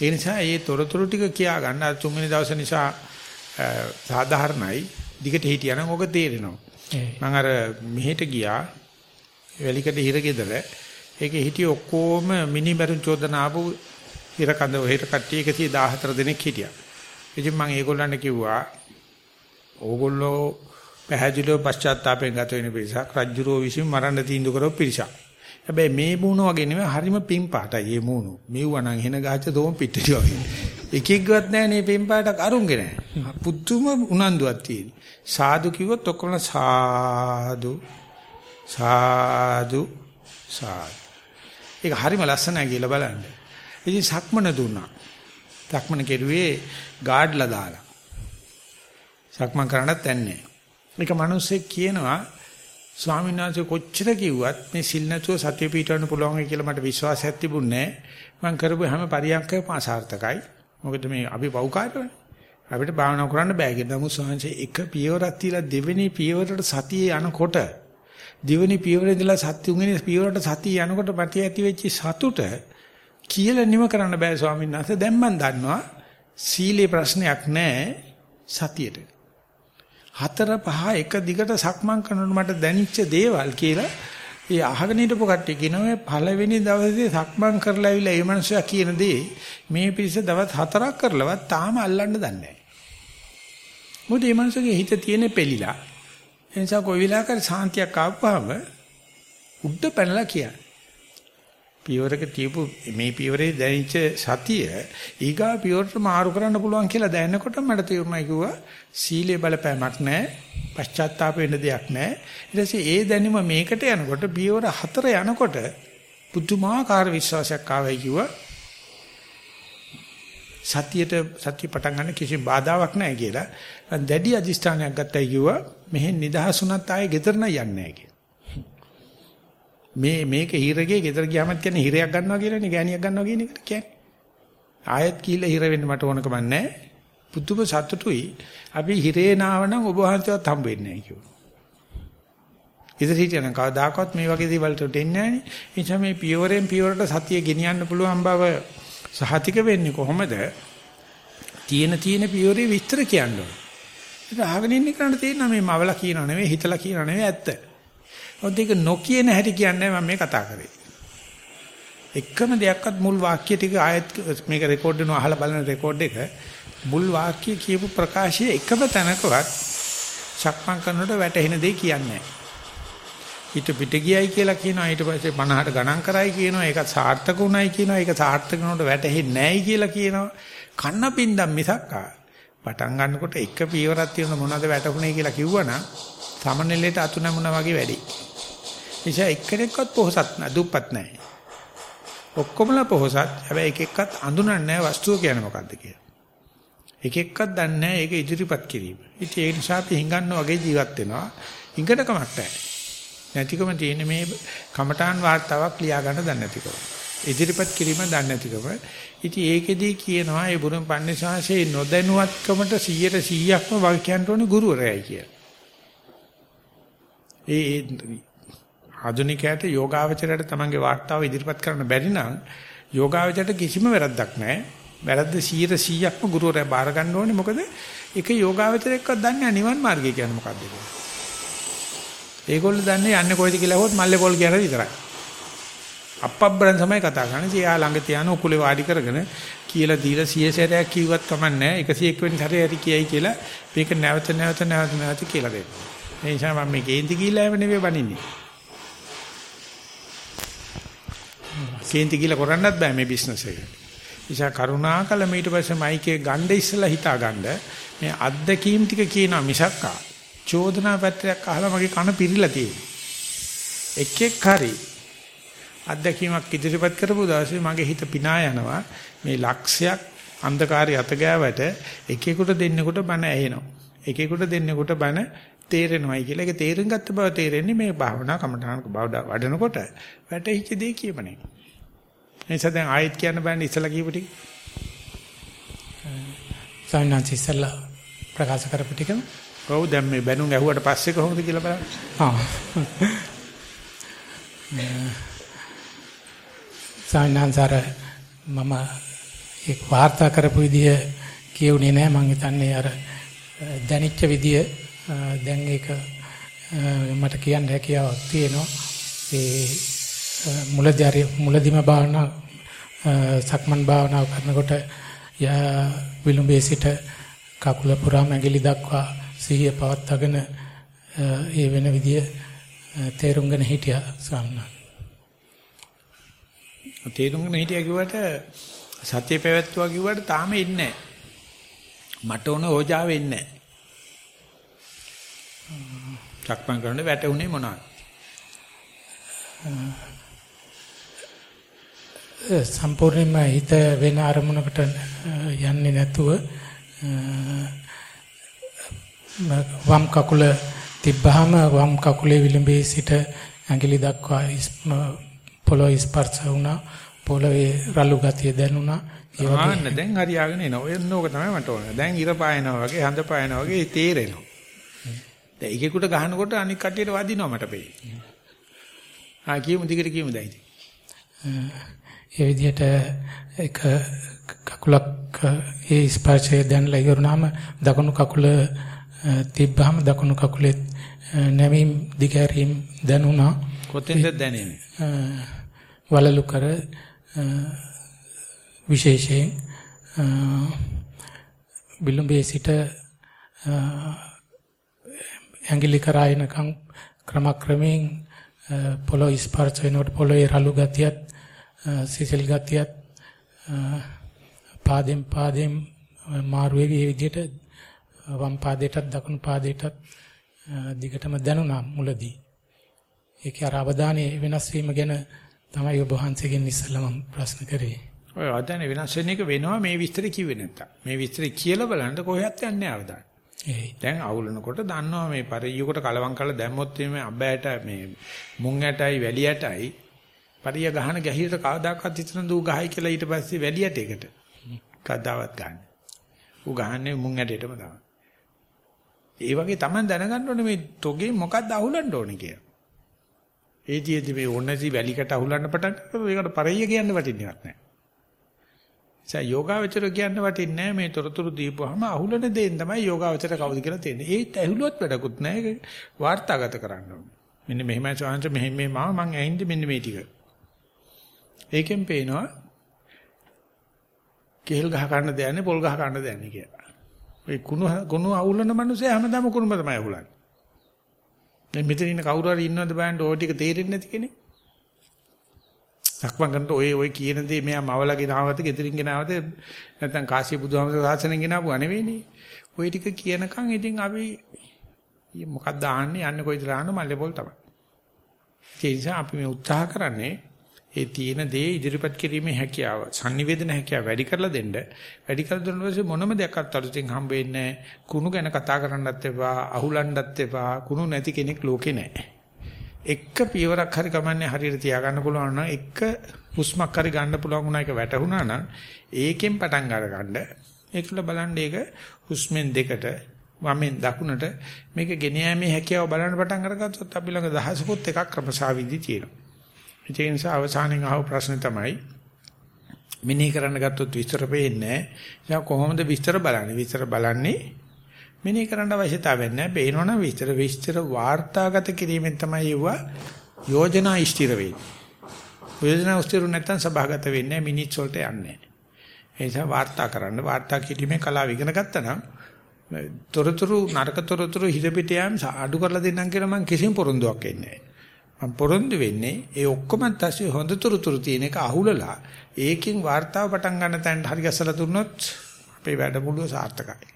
ඒ නිසා මේ තොරතුරු ටික කියා ගන්න අර තුන්වෙනි දවස නිසා සාධාරණයි. දිගට හිටියනම් ඔක තේරෙනවා. මම අර මෙහෙට ගියා වැලිකඩ හිරගෙදර ඒකේ හිටිය ඔක්කොම මිනි බැරුම් චෝදන ආපු හිර කඳ ඔහෙට කට්ටිය 114 දෙනෙක් හිටියා. ඉතින් මම ඒගොල්ලන්ට කිව්වා ඕගොල්ලෝ පැහැදිලිව පශ්චාත්තාපයෙන් ගත වෙන පිරිසක් රජ්ජුරෝ විසින් මරන්න තීන්දුව කරව පිරිසක්. හැබැයි මේ මූණ වගේ නෙමෙයි හරිම පිං පාටයි මේ මූණ. මෙව්වා නම් හෙන ගහච්ච දෝම පිටටි වගේ. එකෙක්වත් නැහැ නේ පිං පාටක් අරුන්ගේ නැහැ. පුදුම උනන්දුවක් තියෙන. සාදු කිව්වොත් ඔක්කොම සාදු සාදු සාදු. ඒක හරිම ලස්සනයි කියලා බලන්න. ඉතින් සක්මන දුන්නා. සක්මන කෙරුවේ ගාඩ්ලා දාලා. සක්මන් කරන්නත් යන්නේ. මේක මිනිස්සෙක් කියනවා ස්වාමීන් වහන්සේ කොච්චර කිව්වත් මේ සිල් නැතුව සතිය පිටවන්න පුළුවන් කියලා මට විශ්වාසයක් තිබුණේ නැහැ. මම කරපු හැම පරියන්කයක්ම අසාර්ථකයි. මොකද මේ අපි පව්කාරයනේ. අපිට භාවනා කරන්න බෑ කියලා. නමුත් ස්වාමීන් එක පියවරක් තියලා දෙවෙනි පියවරට සතියේ යනකොට දෙවෙනි පියවරේ ඉඳලා සත්‍ය තුන්වෙනි පියවරට සතිය යනකොට මට ඇති වෙච්ච සතුට කියලා නිම කරන්න බෑ ස්වාමීන් වහන්සේ. දැන් මම දන්නවා සීලේ ප්‍රශ්නයක් නැහැ සතියට. හතර පහ එක දිගට සක්මන් කරනකොට මට දැනිච්ච දේවල් කියලා ඒ අහගෙන හිටපු කට්ටිය කියනවා මේ පළවෙනි දවසේ සක්මන් කරලා ඇවිල්ලා ඒ මනුස්සයා කියන දේ මේ පිරිස දවස් හතරක් කරලවත් තාම අල්ලන්න දන්නේ නැහැ. මොකද මේ මනුස්සගේ හිත තියෙන පෙලිලා. ඒ නිසා කොයි වෙලාවකරි සාන්තියක් ආවම උඩ පැනලා කියන්නේ. පියවරක තියපු මේ පියවරේ දැනිච්ච සතිය ඊගා පියවරට මාරු කරන්න පුළුවන් කියලා දැනනකොට මට තේරුණා කිව්වා සීලේ බලපෑමක් නැහැ පශ්චාත්තාප වෙන්න දෙයක් නැහැ. ඊට පස්සේ ඒ දැනීම මේකට යනකොට පියවර හතර යනකොට පුදුමාකාර විශ්වාසයක් ආවයි කිව්වා. සතියට සතිය පටන් ගන්න කිසි බාධාවක් නැහැ කියලා. දැඩි අදිස්ථානයක් ගත්තයි කිව්වා. මෙහෙන් නිදහසුණත් ආයේ ගෙදර නෑ යන්නේ නැහැ මේ මේක හිරගේ ගෙදර ගියාමත් කියන්නේ හිරයක් ගන්නවා කියලානේ ගෑණියක් ගන්නවා කියන එකට කියන්නේ. ආයෙත් කීලා හිර වෙන්න මට ඕනකම නැහැ. පුදුම සතුටුයි. අපි හිරේ නාවනම් ඔබ වහන්සේවත් හම්බ වෙන්නේ නැහැ කිව්වා. ඉතින් හිටියනම් කවදාකවත් මේ වගේ දේවල් වලට එන්නේ නැහැ නේ. ඒ නිසා මේ පියවරෙන් පියවරට සතිය ගෙනියන්න පුළුවන් බව සහතික වෙන්නේ කොහොමද? තියෙන තියෙන පියවරේ විස්තර කියන්නේ. ඒක අහගෙන ඉන්න කෙනාට තේරෙනවා මේ මවලා කියනව නෙවෙයි හිතලා කියනව නෙවෙයි ඇත්ත. මොකද ඒක නොකියන හැටි කියන්නේ මම මේ කතා කරේ. එකම දෙයක්වත් මුල් වාක්‍ය ටික ආයෙත් මේක රෙකෝඩ් වෙනවා අහලා බලන රෙකෝඩ් එක මුල් වාක්‍ය කියපු ප්‍රකාශයේ එකම තැනකවත් සක්මන් කරනකොට වැටහෙන දේ කියන්නේ නැහැ. හිත පිට ගියයි කියලා කියනවා ඊට පස්සේ 50ට ගණන් කරයි කියනවා ඒක සාර්ථක උනායි කියනවා ඒක සාර්ථක වෙනකොට වැටහෙන්නේ නැහැයි කියලා කියනවා කන්න පින්දම් මිසක් පටන් ගන්නකොට එක පියවරක් තියෙන මොනවද වැටුනේ කියලා කිව්වනම් සමනලෙට අතු නැමුණා වගේ වැඩි. නිසා එක්කෙනෙක්වත් පොහසත් නැ දුප්පත් නැහැ. ඔක්කොමලා පොහසත්. හැබැයි එක එක්කත් අඳුනන්නේ නැහැ වස්තුව කියන්නේ මොකද්ද කියලා. එක එක්කත් දන්නේ නැහැ ඒක ඉදිරිපත් කිරීම. ඉතින් ඒ නිසා අපි හිඟන්න වගේ ජීවත් වෙනවා. හිඟන කමක් නැහැ. නැතිකම තියෙන මේ කමඨාන් වාර්තාවක් ලියා ගන්න දන්නේ නැතිකම. ඉදිරිපත් කිරීම දන්නේ නැතිකම. ඉතින් ඒකෙදී කියනවා ඒ බුරුම් පන්නේසාංශේ නොදැනුවත්කමට 100%ක්ම වග කියන්න ඕනේ ගුරුවරයයි කියලා. ඒ ආධුනිකයට යෝගාවචරයට තමන්ගේ වාර්තාව ඉදිරිපත් කරන්න බැරි නම් යෝගාවචරයට කිසිම වැරද්දක් නැහැ. වැරද්ද 100%ක්ම ගුරුවරයා බාර ගන්න ඕනේ. මොකද ඒක යෝගාවචරයක්වත් දන්නේ නිවන් මාර්ගය කියන්නේ මොකක්ද කියලා. ඒගොල්ලෝ දන්නේ යන්නේ කොයිද කියලා හොත් මල්ලේ පොල් කියන විතරයි. අප්පබ්බරන් තමයි කතා කරන්නේ. ඉතින් ළඟ තියාන උකුලේ වාඩි කරගෙන කියලා දීලා 100 සැරයක් කිව්වත් කමන්නේ නැහැ. 101 වෙනි සැරේ හරි කියයි කියලා මේක නැවත නැවත නැවත නැවත කියලා දෙන්න. ඒ නිසා මම මේ කේන්ති කියලා නෙවෙයි බනින්නේ. කේන්ති කියලා කරන්නත් බෑ මේ බිස්නස් එක. නිසා කරුණාකල ඊට පස්සේ මයිකේ ගන්න ඉස්සලා හිතා ගන්න මේ අත්දැකීම් ටික කියනවා මිසක්කා චෝදනා පත්‍රයක් අහලා මගේ කන පිරිලා තියෙනවා. එක් එක් හරි අත්දැකීමක් ඉදිරිපත් කරපු දවසේ මගේ හිත පිනා යනවා මේ ලක්ෂයක් අන්ධකාරය අත ගෑවට එකෙකුට දෙන්නෙකුට බන ඇහෙනවා. එකෙකුට දෙන්නෙකුට බන තේරෙනවයි කියලා. ඒක තේරුම් ගත්ත බව තේරෙන්නේ මේ භාවනා කමඨානක බව වඩනකොට වැටහිච්ච දේ කියපනේ. එනිසා දැන් ආයෙත් කියන්න බෑනේ ඉස්සලා කියපු ටික. සායනාචි ඉස්සලා ප්‍රකාශ කරපු ටිකම. ඔව් දැන් මේ බැනුම් ඇහුවට පස්සේ කොහොමද කියලා බලන්න. ආ. සායනාන්සාර මම එක් වාර්තා කරපු විදිය කියුනේ නෑ මං හිතන්නේ අර දැනිච්ච විදිය දැන් ඒක මට කියන්න හැකියාවක් තියෙනවා. ඒ මුලදී හරි මුලදිම භාවනා සක්මන් භාවනාව කරනකොට විලුඹේ සිට කකුල පුරාම ඇඟිලි දක්වා සිහිය පවත්වාගෙන ඒ වෙන විදිය තේරුම්ගෙන හිටියා ස්වාමීන් තේරුම්ගෙන හිටියා කිව්වට සත්‍ය පැවැත්තුවා කිව්වට තාම ඉන්නේ මට ඕන ඕජාව එන්නේ නැහැ. සක්මන් කරනකොට වැටුනේ මොනවද? සම්පූර්ණයෙන්ම හිත වෙන අරමුණකට යන්නේ නැතුව වම් කකුල තිබ්බහම වම් කකුලේ විලුඹේ සිට ඇඟිලි දක්වා පොළොව ස්පර්ශ වුණා. පොළොවේ රළු ගතිය දැනුණා. ඒ වගේ ආන්න දැන් හරියාගෙන එනවා. ඔය නෝක තමයි මට ඕනේ. දැන් ඉර පායනවා වගේ හඳ පායනවා වගේ තේරෙනවා දැන් එකෙකුට ගහනකොට අනික් කටියට වදිනවා මට පෙයි ආ කියමු දිගට කියමු දැන්. ඒ විදිහට එක කකුලක් ඒ ස්පර්ශය දැනලා ඉවරනම දකුණු කකුල තිබ්බහම දකුණු කකුලේ නැවීම් දිගහැරීම් දැනුණා. කොතෙන්ද දැනෙන්නේ? වලලු කර විශේෂයෙන් බිලුඹේ සිට ඇඟිලි කරා එනකම් ක්‍රමක්‍රමයෙන් පොළොව ස්පර්ශ වෙනකොට පොළොවේ රළු ගතියත් සිසිල් ගතියත් පාදෙන් පාදෙන් මාරු වෙවි මේ විදිහට වම් පාදයටත් දකුණු පාදයටත් දිගටම දැනුණා මුලදී. ඒකේ අර අවධානයේ වෙනස් වීම ගැන තමයි ඔබ වහන්සේගෙන් ඉස්සෙල්ලා මම ප්‍රශ්න කරේ. ඔය අවධානය වෙනස් වෙන එක වෙනවා මේ විස්තර කිව්වේ නැත්තම්. මේ විස්තර කියලා බලන්න කොහෙවත් යන්නේ අවධානය. ඒයි. දැන් අවුලනකොට දන්නවා මේ පරියයකට කලවම් කරලා දැම්මොත් මේ අබ්බෑට මේ මුං ඇටයි වැලි ඇටයි පරිය ගහන ගැහියට කවදාකවත් හිතන දූ ගහයි කියලා ඊට පස්සේ වැලි ඇටයකට කවදාවත් ගන්න. ඌ ගහන්නේ මුං ඇටයටම තමයි. ඒ වගේ තමයි දැනගන්න ඕනේ මේ තොගේ මොකද්ද අහුලන්න ඕනේ කියලා. ඒතියෙදි මේ ඕනෑසි වැලිකට අහුලන්න පටන් ගත්තොත් ඒකට පරිය කියන්න වටින්නේවත් නැහැ. ඒ යෝගාවචර කියන්න වටින්නේ නැහැ මේ තොරතුරු දීපුවාම අහුලන දෙයින් තමයි යෝගාවචර කවුද කියලා තේරෙන්නේ. ඒත් ඇහුලුවත් වැඩකුත් නැහැ. ඒක වාර්තාගත කරන්න ඕනේ. මෙන්න මෙහෙමයි සාංශ මෙහෙම මේ මාව මං ඇහින්ද මෙන්න මේ ටික. ඒකෙන් පේනවා කෙහෙල් ගහ ගන්න දෙන්නේ පොල් ගහ ගන්න දෙන්නේ කියලා. ඒ කුණු කුණු අහුලන මිනිස්සේ හැමදාම කුණුම තමයි අහුලන්නේ. දැන් මෙතන ඉන්න කවුරු හරි ඉන්නවද බලන්න ඕ ටික තේරෙන්නේ නැති කෙනෙක්? සක්මන් කරනකොට ඔය ඔය කියන දේ මෙයා මවලගේ නාවත ගෙදරින් ගෙනාවද නැත්නම් කාශ්‍යප බුදුහාමර සාසනෙන් ගෙනාවුවා නෙවෙයිනේ. ඔය ටික කියනකම් ඉතින් අපි මොකක්ද ආන්නේ යන්නේ කොයිද ආන්න මල්ලේ පොල් තමයි. ඒ නිසා අපි මේ උත්සාහ කරන්නේ ඒ තියෙන දේ ඉදිරිපත් කිරීමේ හැකියාව, sannivedana හැකියාව වැඩි කරලා දෙන්න. වැඩි කරලා දුන්නා පස්සේ මොනම දෙයක්වත් අලුතෙන් හම්බ වෙන්නේ කුණු ගැන කතා කරන්නත් එපා, අහුලන්නත් එපා. කුණු නැති කෙනෙක් ලෝකේ නැහැ. එක පියවරක් හරි කමන්නේ හරියට තියාගන්න පුළුවන් නම් එක හුස්මක් හරි ගන්න පුළුවන් වුණා එක වැටුණා නම් ඒකෙන් පටන් අරගන්න ඒකල බලන්න ඒක හුස්මෙන් දෙකට වමෙන් දකුණට මේක ගෙන යෑමේ හැකියාව බලන්න පටන් අරගත්තොත් අපි ළඟ දහසකුත් එකක් ක්‍රමසාවිදි තියෙනවා ඒ නිසා අවසානයේ අහව ප්‍රශ්නේ තමයි මිනී කරන්න ගත්තොත් විස්තර පේන්නේ නැහැ. කොහොමද විස්තර බලන්නේ? විස්තර බලන්නේ මෙනෙහි කරන්න අවශ්‍යතාවයක් නැහැ. බේනවනම් විස්තර විස්තර වාර්තාගත කිරීමෙන් තමයි ඒවා යෝජනා ඉෂ්ටිර වෙන්නේ. යෝජනා ඉෂ්ටිර නැත්නම් සභාගත වෙන්නේ මිනිස් වලට යන්නේ නැහැ. ඒ නිසා වාර්තා කරන්න වාර්තා කිරීමේ කලාව ඉගෙන ගත්තා තොරතුරු නරකතරතුරු හිත පිට යාම අඩු කරලා දෙන්නම් කියලා මම කිසිම පොරොන්දුවක් එන්නේ නැහැ. මම පොරොන්දු වෙන්නේ ඒ ඔක්කොම තස්සේ හොඳ තොරතුරු තියෙන එක අහුලලා ඒකෙන් වார்த்தාව පටන් ගන්න තැනට හරි ගැසලා දුන්නොත් අපේ වැඩමුළුව සාර්ථකයි.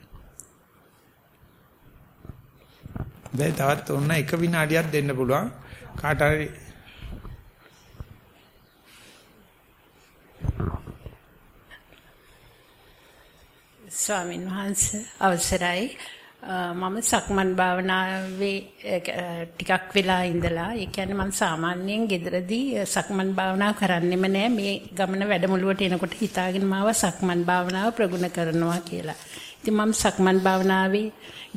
දැන් තවත් ඔන්න එක විනාඩියක් දෙන්න පුළුවන්. කාට හරි ස්වාමීන් වහන්සේ අවසරයි. මම සක්මන් භාවනාවේ ටිකක් වෙලා ඉඳලා ඒ කියන්නේ මම සාමාන්‍යයෙන් ගෙදරදී සක්මන් භාවනාව කරන්නෙම නෑ. මේ ගමන වැඩමුළුවට එනකොට හිතාගෙන මාව සක්මන් භාවනාව ප්‍රගුණ කරනවා කියලා. ඉතින් මම සක්මන් භාවනාවේ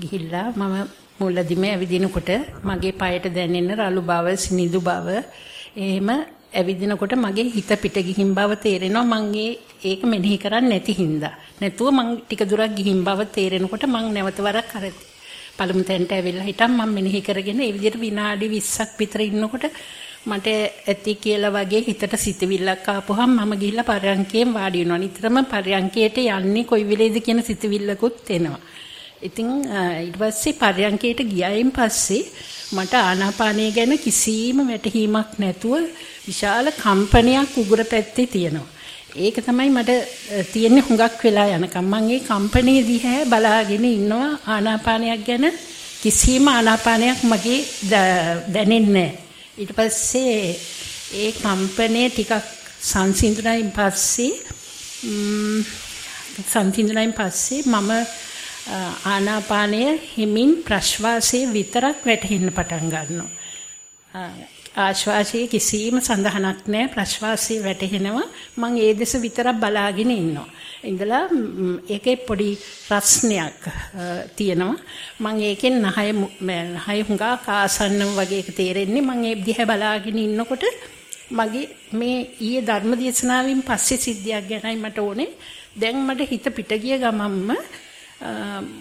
ගිහිල්ලා මම මුලදිම ඇවිදිනකොට මගේ පායට දැනෙන රළු බව, සිනිඳු බව එහෙම ඇවිදිනකොට මගේ හිත පිට ගිහින් බව තේරෙනවා මං ඒක මෙනෙහි කරන්නේ නැති හින්දා. නැතුව මං ටික දුරක් ගිහින් බව තේරෙනකොට මං නැවත වරක් අර පළමු තැනට ඇවිල්ලා හිටම් මම මෙනෙහි කරගෙන ඒ විදිහට විනාඩි 20ක් විතර ඉන්නකොට මට ඇති කියලා වගේ හිතට සිතවිල්ලක් ආපුවහම මම ගිහිල්ලා පරයන්කයෙන් වාඩි වෙනවා. නිතරම පරයන්කයට යන්නේ කොයි වෙලේද කියන සිතවිල්ලකුත් එනවා. ඉතින් ඊට පස්සේ පරයන්කයට ගියායින් පස්සේ මට ආනාපානය ගැන කිසිම වැටහීමක් නැතුව විශාල කම්පනයක් උගුර පැත්තේ තියෙනවා. ඒක තමයි මට තියෙන්නේ හුඟක් වෙලා යනකම්. මම ඒ කම්පණය දිහා බලාගෙන ඉන්නවා ආනාපානයක් ගැන. කිසිම ආනාපානයක් මගේ දැනෙන්නේ ඊට පස්සේ ඒ කම්පණය ටිකක් සංසිඳුණයින් පස්සේ සංසිඳුණයින් පස්සේ මම ආනාපානය හිමින් ප්‍රශ්වාසයේ විතරක් වැටෙන්න පටන් ගන්නවා. ආශ්වාසයේ කිසිම සඳහනක් නැහැ. ප්‍රශ්වාසයේ වැටෙනවා මම ඒ දෙස විතරක් බලාගෙන ඉන්නවා. ඉඳලා ඒකේ පොඩි රස්නයක් තියෙනවා. මම ඒකෙන් නහය නහය හුඟා කාසන්න වගේ එක තේරෙන්නේ. මම ඒ දිහා බලාගෙන ඉන්නකොට මගේ මේ ඊයේ ධර්ම දේශනාවෙන් පස්සේ සිද්ධියක් ගැනයි මට ඕනේ. දැන් මට හිත පිට ගිය ගමම්ම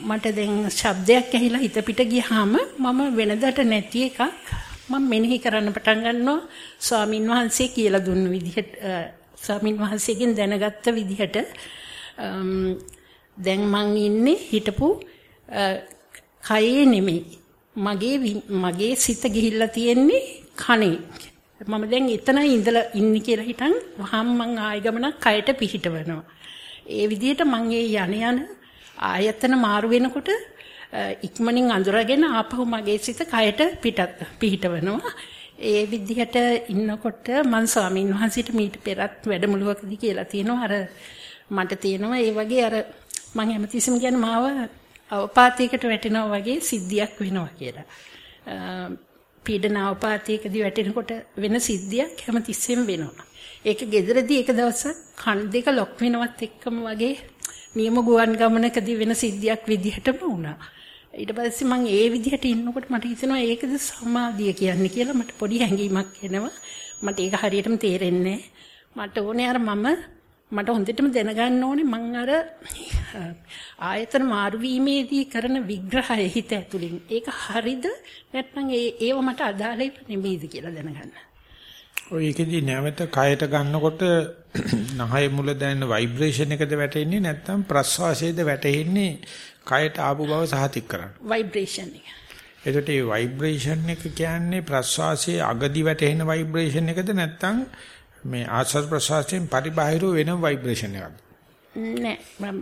මට දැන් ශබ්දයක් ඇහිලා හිත පිට ගියාම මම වෙනදට නැති එකක් මම මෙනෙහි කරන්න පටන් ගන්නවා. ස්වාමින් වහන්සේ කියලා දුන්න විදිහට ස්වාමින් වහන්සේගෙන් දැනගත්ත විදිහට දැන් මං ඉන්නේ හිටපු කයේ නෙමෙයි. මගේ මගේ සිත ගිහිල්ලා තියෙන්නේ කනේ. මම දැන් එතනයි ඉඳලා ඉන්නේ කියලා හිතන් වහම් මං ආය ගමනක් කයට පිහිටවනවා. ඒ විදිහට මං ඒ යණ යන ආයතන මාරු වෙනකොට ඉක්මනින් අඳුරගෙන ආපහු මගේ සිත කයට පිටත් පිහිටවනවා. ඒ විදිහට ඉන්නකොට මං ස්වාමීන් වහන්සේට මීට පෙරත් වැඩමුළුවකදී කියලා තියෙනවා අර මට තියෙනවා ඒ වගේ අර මං හැමතිස්සෙම කියන්නේ මාව අවපාතයකට වැටෙනවා වගේ සිද්ධියක් වෙනවා කියලා. පීඩන අවපාතයකදී වැටෙනකොට වෙන සිද්ධියක් හැමතිස්සෙම වෙනවා. ඒක gederදී එක දවසක් කන් දෙක ලොක් වෙනවත් එක්කම වගේ නියම ගුවන් ගමනකදී වෙන සිද්ධියක් විදිහටම වුණා. ඊට පස්සේ මම ඒ විදිහට ඉන්නකොට මට හිතෙනවා ඒකද සමාධිය කියන්නේ කියලා මට පොඩි හැඟීමක් එනවා. මට ඒක හරියටම තේරෙන්නේ මට ඕනේ අර මම මට හොඳටම දැනගන්න ඕනේ මං අර ආයතන මාරු වීමේදී කරන විග්‍රහය හිත ඇතුලින් ඒක හරිද නැත්නම් ඒ ඒව මට අදාළ නෙමෙයිද කියලා දැනගන්න. ඔය එකෙදි නැවත කයට ගන්නකොට නහය මුල දැනෙන ভাইබ්‍රේෂන් එකද වැටෙන්නේ නැත්නම් ප්‍රස්වාසයේද වැටෙන්නේ කයට ආපු බව සහතික කරන්න. ভাইබ්‍රේෂන් එක. එතකොට මේ ভাইබ්‍රේෂන් එක කියන්නේ ප්‍රස්වාසයේ අගදි වැටෙන ভাইබ්‍රේෂන් එකද නැත්නම් මේ ආශ්වාස ප්‍රශ්වාසයෙන් පරිබාහිර වෙන ভাইබ්‍රේෂන් එකක්ද? නෑ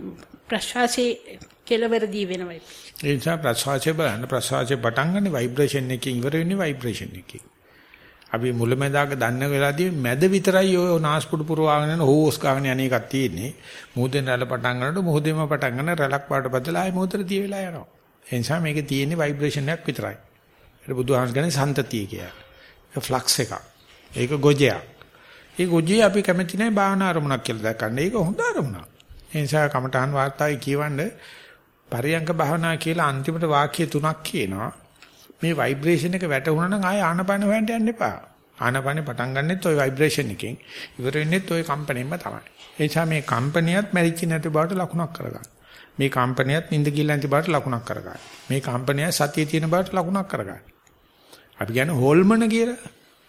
ප්‍රශ්වාසයේ කෙලවරදී වෙන ভাইබ්‍රේෂන්. ඒ නිසා ප්‍රශ්වාසයේ බලන්න ප්‍රශ්වාසයේ පටන් ගන්න ভাইබ්‍රේෂන් එකකින් ඉවර වෙන්නේ ভাইබ්‍රේෂන් එකකින්. අපි මුලැමැදාක දන්න වෙලාවදී මැද විතරයි ඔය නාස්පුඩු පුරවාගෙන යන හෝස් ගාගෙන යන එකක් තියෙන්නේ. මුහුදෙන් රැළ පටන් ගන්නකොට මුහුදෙම පටන් ගන්න රැලක් පාට බදලා ආයි මුහුදට තිය වෙලා යනවා. ඒ නිසා මේකේ තියෙන්නේ ভাইබ්‍රේෂන් එකක් විතරයි. ඒක බුදුහාමස් ගන්නේ සන්තතිය කියලා. ඒක ෆ්ලක්ස් එකක්. ඒක ගොජයක්. ඒ ගොජේ අපි කැමති නැහැ භාවනා අරමුණක් කියලා දැක්කන්න. ඒක හොඳ අරමුණක්. ඒ නිසා කමඨාන් වාර්තාවේ කියවන්න පරියංග භාවනා කියලා අන්තිමට වාක්‍ය තුනක් කියනවා. මේ ভাইබ්‍රේෂන් එක වැටුණා නම් ආය ආනපන හොයන්න යන්න එපා. ආනපනේ පටන් ගන්නෙත් ওই ভাইබ්‍රේෂන් එකෙන්. ඉවර වෙන්නෙත් ওই කම්පණයෙන්ම තමයි. ඒ නිසා මේ කම්පනියත් මැරිච්ච නැති බවට ලකුණක් කරගන්න. මේ කම්පනියත් නිින්ද ගිල්ල නැති බවට ලකුණක් කරගන්න. මේ කම්පනිය සතිය තියෙන බවට ලකුණක් කරගන්න. අපි කියන්නේ හොල්මන කියලා.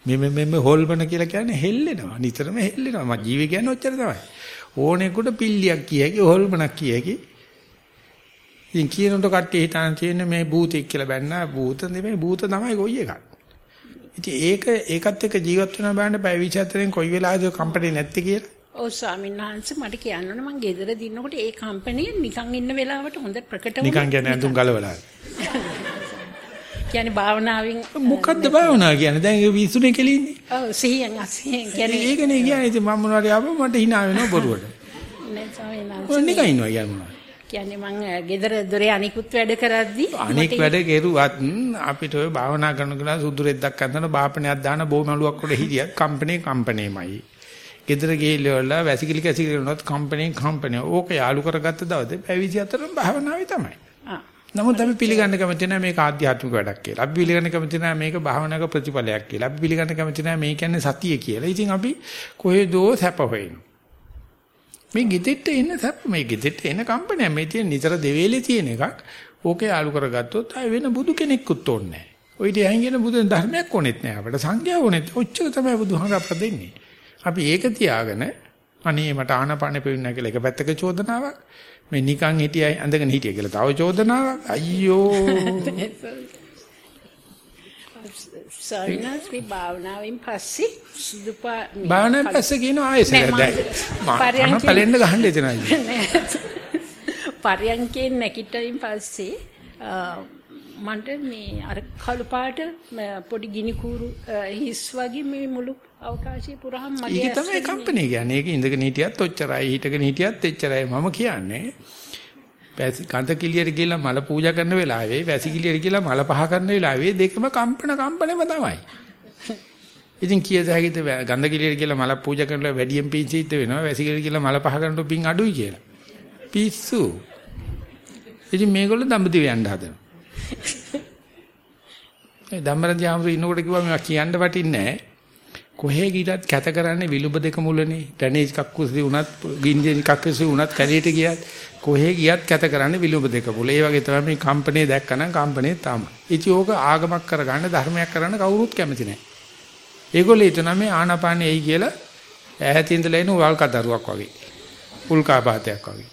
මේ මේ මේ හොල්මන කියලා කියන්නේ හෙල්ලෙනවා. නිතරම හෙල්ලෙනවා. මම ජීවේ කියන්නේ ඔච්චර තමයි. ඕනෙකුට පිල්ලියක් කියයි, හොල්මනක් කියයි. ඉතින් කියනකොට කට්ටිය හිතාන තියෙන්නේ මේ භූතෙක් කියලා බැන්නා භූත නෙමෙයි භූත තමයි කොයි එකක්. ඉතින් ඒක ඒකත් එක්ක ජීවත් වෙන බෑනේ පැය 24න් කොයි වෙලාවද කම්පැනි නැත්තේ කියලා. ඔව් ස්වාමීන් වහන්සේ මට කියන්න ඕන මං ගෙදර දිනනකොට ඒ කම්පැනි නිකන් ඉන්න වෙලාවට හොඳ ප්‍රකට වුණා. නිකන් කියන්නේ අඳුන් ගලවලා. කියන්නේ භාවනාවෙන් මොකද්ද භාවනාව කියන්නේ? දැන් ඒ විසුනේ කෙලින්නේ. ඔව් සිහියෙන් අසිහියෙන් කියන්නේ ඒකනේ කියන්නේ ඉතින් මම මොනවාරි ආවම මට hina වෙනවා බොරුවට. නෑ ස්වාමීන් වහන්සේ. ඔය නිකන් ඉන්නවා කියන්නේ. කියන්නේ මං ගෙදර දොරේ අනිකුත් වැඩ කරද්දි අනික් වැඩ කෙරුවත් අපිට ඔය භාවනා කරන කෙනා සුදු රෙද්දක් අඳන බාපණයක් දාන බොමලුවක් උඩ හිටියත් කම්පැනි කම්පැනිමයි. ගෙදර ගිහිල්ලා වැසිකිලි කැසිකිලි වුණත් කම්පැනි කම්පැනි. ඕක යාලු කරගත්ත දවසේ පැවිදි අතරම භාවනාවේ තමයි. නමුත් අපි පිළිගන්න කැමති නැහැ මේක ආධ්‍යාත්මික වැඩක් කියලා. අපි පිළිගන්න කැමති නැහැ මේක භාවනාවක ප්‍රතිඵලයක් කියලා. අපි පිළිගන්න කැමති නැහැ මේ කියන්නේ සතිය කියලා. ඉතින් අපි කොහෙදෝ සැප හොයනවා. මේ ගෙදෙට්ට එන සැප මේ ගෙදෙට්ට එන කම්පැනි මේ තියෙන නිතර දෙවේලේ තියෙන එකක් ඕකේ ආලු කරගත්තොත් ආය වෙන බුදු කෙනෙක්කුත් ඕනේ නැහැ. ඔය ඉතින් අහිංගෙන බුදු ධර්මයක් ඕනෙත් නැහැ අපිට සංඥා ඕනෙත්. ඔච්චර තමයි බුදුහාමර අපට දෙන්නේ. අපි ඒක තියාගෙන අනේ මට ආනපානෙ පෙවෙන්නේ කියලා එක පැත්තක චෝදනාවක්. මේ නිකන් හිටියයි ඇඳගෙන හිටිය කියලා තව චෝදනාවක්. අයියෝ. සර්ණස් මේ භාවනාවෙන් පස්සේ සුදුපා භාවනාවෙන් පස්සේ කියන ආයෙසර දැන් මම පලෙන්න ගහන්න එතනයි පරියන්කෙන් නැගිටින් පස්සේ මන්ට මේ අර කළු පාට පොඩි ගිනි කූරු හිස් වගේ මේ මුළු අවකාශය පුරාම මගේ ඒක තමයි කම්පැනි කියන්නේ. ඒක ඉඳගෙන හිටියත් ඔච්චරයි හිටගෙන හිටියත් එච්චරයි මම කියන්නේ. වැසි කඳ කිලියට ගිහලා මල පූජා කරන වෙලාවේ වැසි කිලියට ගිහලා මල පහ කරන වෙලාවේ දෙකම කම්පන කම්පනෙම තමයි. ඉතින් කීයද හැකිද ගන්ධ කිලියට කියලා මල පූජා කරලා වැඩියෙන් පින් සිද්ධ වෙනවා. වැසි කිලියට කියලා මල පහ කරනකොට පින් අඩුයි කියලා. පිස්සු. ඉතින් මේගොල්ලෝ දඹදිව යන්න හදනවා. ඒ ධම්මරජ ආමරු ඉන්නකොට කිව්වා මේවා කියන්න වටින්නේ නැහැ. කොහේ ගියත් කැත කරන්නේ විලුඹ දෙක මුලනේ. ඩැනේජ් කක්කුසි වුණත්, ගින්ජේ කක්කුසි වුණත් කැලේට ගියත් කොහේ ගියත් කැත කරන්නේ විලුඹ දෙක මුල. ඒ වගේ තමයි මේ කම්පණය දැක්කනම් කම්පණය තමයි. ඉතින් ඕක ආගමක් කරගන්න ධර්මයක් කරන්න කවුරුත් කැමති නැහැ. ඒගොල්ලෝ හිතන මේ ආනාපානෙ එයි කියලා ඈතින් ඉඳලා එන වල් කතරුවක් වගේ. උල්කාපාතයක් වගේ.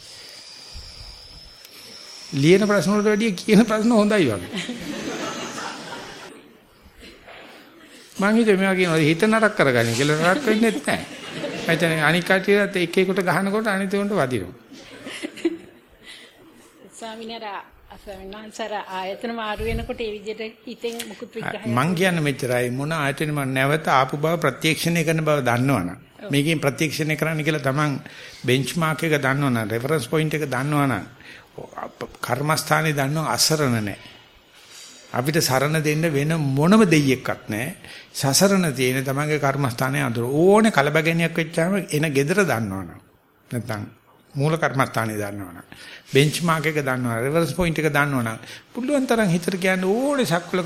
ලියන ප්‍රශ්න වලට වැඩිය කියන ප්‍රශ්න හොඳයි වගේ. මං හිතුවේ මේවා කියනවා හිත නරක කරගන්න කියලා නරක වෙන්නේ නැහැ. එතන අනික් කටියට එක එකට ගහනකොට අනිත් උන්ට වදිනවා. ස්වාමීන් වහන්සේ ආයතන මාරු වෙනකොට ඒ විදිහට හිතෙන් මුකුත් විග්‍රහයක් මං කියන්නේ මෙච්චරයි මොන ආයතනෙ මම නැවත ආපු බව ප්‍රත්‍යක්ෂණය කරන බව දන්නවනම් මේකෙන් ප්‍රත්‍යක්ෂණය කරන්න කියලා තමන් බෙන්ච්මාර්ක් එක දන්නවනම් රෙෆරන්ස් පොයින්ට් එක දන්නවනම් කර්මස්ථානේ දන්නව අසරණ නැහැ. අපිට සරණ දෙන්න වෙන මොනම දෙයියෙක්වත් නැහැ. සසරණ තියෙන තමන්ගේ කර්මස්ථානයේ අඳුර ඕනේ කලබගැනියක් වෙච්චාම එන gedara දන්නවනම්. නැත්නම් මූල කර්මස්ථානේ දන්නවනම්. බෙන්ච්මාර්ක් එක දන්නවනම් රිවර්ස් පොයින්ට් එක දන්නවනම් පුළුවන් තරම් හිතට කියන්න ඕනේ සක්වල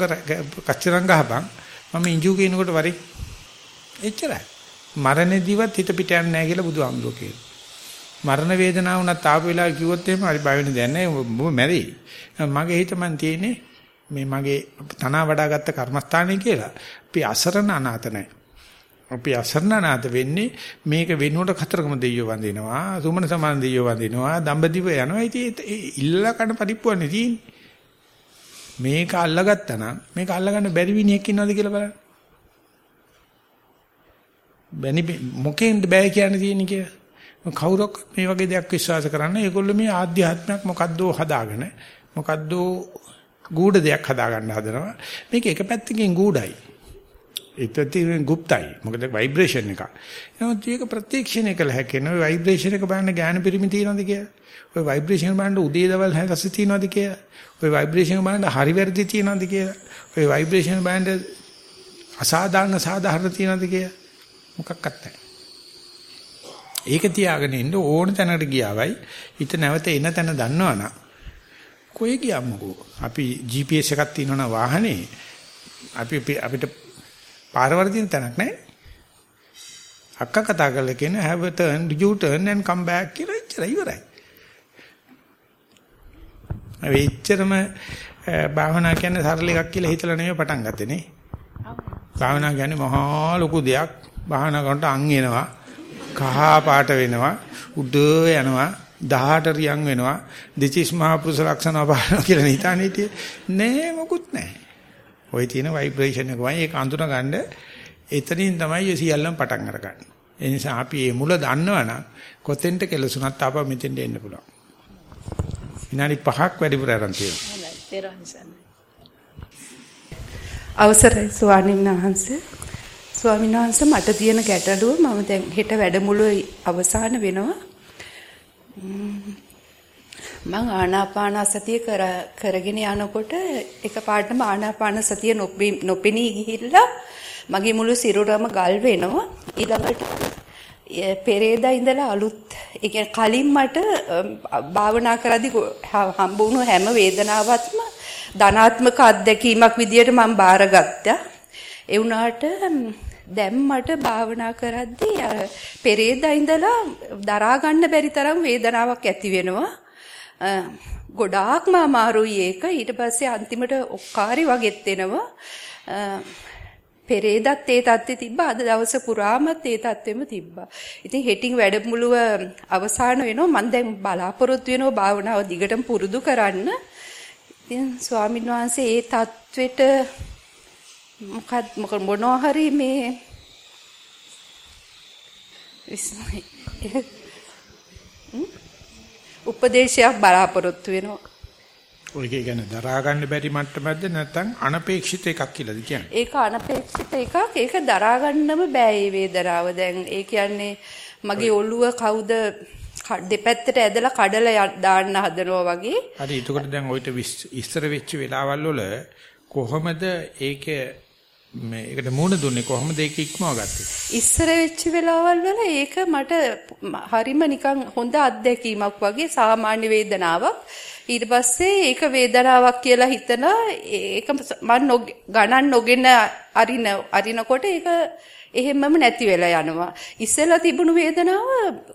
කච්චරන් ගහපන්. මම ඉංජු කියනකොට වරි එච්චරයි. මරණෙදිවත් හිත පිට යන්නේ නැහැ කියලා බුදුහාමුදුරුවෝ කියනවා. මරණ වේදනාව උනත් ආපු වෙලාව කිව්වොත් එහෙම හරි බය වෙන්න දෙයක් නැහැ. ඔබ මැරෙයි. මගේ හිත මන් තියෙන්නේ මේ මගේ තනවා වඩාගත්ත කර්මස්ථානය කියලා. අපි අසරණ අනාත නැහැ. අපි අසරණ අනාත වෙන්නේ මේක වෙනුවට කතරගම දෙයියෝ වඳිනවා. සුමන සමාන දෙයියෝ වඳිනවා. දඹදිව යනවා. ඉතින් ඉල්ල කන පරිප්පුවන්නේ තියෙන්නේ. මේක අල්ලගත්තා නම් මේක අල්ලගන්න බැරි විනියක් ඉන්නවද කියලා බලන්න. බැනි මොකෙන්ද බෑ කියන්නේ තියෙන්නේ කියලා. කවුරක් මේ වගේ දෙයක් විශ්වාස කරන්නේ ඒගොල්ලෝ මේ ආධ්‍යාත්මයක් මොකද්දෝ හදාගෙන මොකද්දෝ ගූඪ දෙයක් හදා ගන්න හදනවා. මේක එක පැත්තකින් ගූඩයි. ඒතතින් গুপ্তයි. මොකද ভাইබ්‍රේෂන් එක. නමුත් මේක ප්‍රත්‍යක්ෂණය කළ හැකි නෝ ভাইබ්‍රේෂන් එක බලන්න ඥාන පිරිමි තියනවද කියලා. ඔය ভাইබ්‍රේෂන් බලන්න උදේ දවල් හැස තියනවද කියලා. ඔය ভাইබ්‍රේෂන් බලන්න හරි වැරදි තියනවද කියලා. ඔය ভাইබ්‍රේෂන් බලන්න අසාධාරණ සාධාරණ තියනවද කියලා. මොකක්වත් නැහැ. ඒක තියාගෙන ඉන්න ඕන තැනකට ගියාවයි හිත නැවත එන තැන දන්නවනම් කොයි ගියම්මකෝ අපි GPS එකක් තියෙනවනම් වාහනේ අපි අපිට පාර වර්ධින තැනක් නැහැ. අක්ක කතා කරලා කියන have a turn you turn and come back? කියලා ඉච්චරයි ඉවරයි. අපි ඉච්චරම භාවනා කියන්නේ සරල එකක් කියලා හිතලා නෙමෙයි පටන් ගත්තේ නේ. භාවනා කියන්නේ මහා ලොකු දෙයක්. භාවනා කරනකොට අං එනවා කහ පාට වෙනවා උඩ යනවා. 18 රියන් වෙනවා. දෙතිස් මහා පුරුෂ ලක්ෂණ පානවා කියලා නිතාන හිටියේ. නෑ මොකුත් නෑ. ওই තියෙන ভাইබ්‍රේෂන් එකමයි ඒක අඳුන ගන්න එතනින් තමයි ඒ සියල්ලම පටන් අරගන්නේ. ඒ නිසා අපි මේ මුල දන්නවනම් කොතෙන්ට කෙලසුණත් ආපහු මෙතෙන්ට එන්න පුළුවන්. විනාඩි 5ක් වැඩිපුර ආරම්භ තියෙනවා. අවසරයි ස්වාමීන් වහන්සේ. ස්වාමීන් වහන්සේ මට තියෙන ගැටලුව මම දැන් හෙට වැඩමුළුවේ අවසාන වෙනවා. මම ආනාපාන සතිය කරගෙන යනකොට එකපාරටම ආනාපාන සතිය නොපෙනී ගිහිල්ලා මගේ මුළු සිරුරම ගල් වෙනවා. ඊළඟට පෙරේදා ඉඳලා අලුත් ඒ කියන්නේ කලින් මට භාවනා කරද්දි හම්බ වුණු හැම වේදනාවක්ම ධනාත්මක අත්දැකීමක් විදියට මම බාරගත්තා. ඒ වුණාට දැන් මට භාවනා කරද්දී අර පෙරේදා ඉඳලා දරා ගන්න බැරි තරම් වේදනාවක් ඇති වෙනවා. ගොඩාක්ම අමාරුයි ඒක. ඊට පස්සේ අන්තිමට ඔක්කාරි වගෙත් එනවා. පෙරේදත් ඒ தත්ති තිබ්බා අද දවස පුරාමත් ඒ தත්වෙම තිබ්බා. ඉතින් හෙටින් වැඩමුළුව අවසාන වෙනවා මම දැන් බලාපොරොත්තු වෙනවා භාවනාව දිගටම පුරුදු කරන්න. ඉතින් ස්වාමින්වහන්සේ ඒ தත්වෙට මොකද මොකද මොනවා හරි මේ උපදේශයක් බලාපොරොත්තු වෙනවා. ඔය කියන්නේ දරා ගන්න බැරි මට්ටමක්ද නැත්නම් අනපේක්ෂිත එකක් කියලාද කියන්නේ? ඒක අනපේක්ෂිත එකක්. ඒක දරා ගන්නම බෑ මේ වේදනාව. දැන් ඒ කියන්නේ මගේ ඔළුව කවුද දෙපැත්තට ඇදලා කඩලා දාන්න හදනවා වගේ. හරි. එතකොට දැන් ඔයිට ඉස්තර වෙච්ච වෙලාවල් වල කොහොමද ඒකේ මේ ඒකට මූණ දුන්නේ කොහොමද ඒක ඉක්මව ගත්තේ? ඉස්සර වෙච්ච වෙලාවල් වල ඒක මට හරිම නිකන් හොඳ අත්දැකීමක් වගේ සාමාන්‍ය වේදනාවක්. ඊට පස්සේ ඒක වේදනාවක් කියලා හිතලා ඒක මම ගණන් නොගෙන අරින අරිනකොට ඒක එහෙමම නැති වෙලා යනවා. ඉස්සෙල්ලා තිබුණු වේදනාව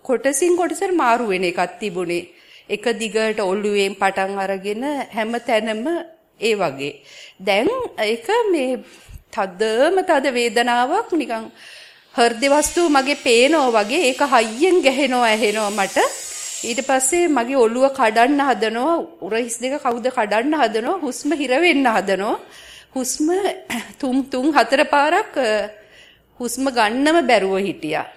කොටසින් කොටසට මාරු වෙන එකක් තිබුණේ. එක දිගට ඔළුවෙන් පටන් අරගෙන හැම තැනම ඒ වගේ. දැන් ඒක මේ තදම තද වේදනාවක් නිකන් හෘද වස්තුව මගේ පේනවා වගේ ඒක හයියෙන් ගැහෙනවා ඇහෙනවා මට. ඊට පස්සේ මගේ ඔළුව කඩන්න හදනවා උරහිස් දෙක කවුද කඩන්න හදනවා හුස්ම හිර වෙන්න හදනවා. හුස්ම තුන් තුන් හතර පාරක් හුස්ම ගන්නම බැරුව හිටියා.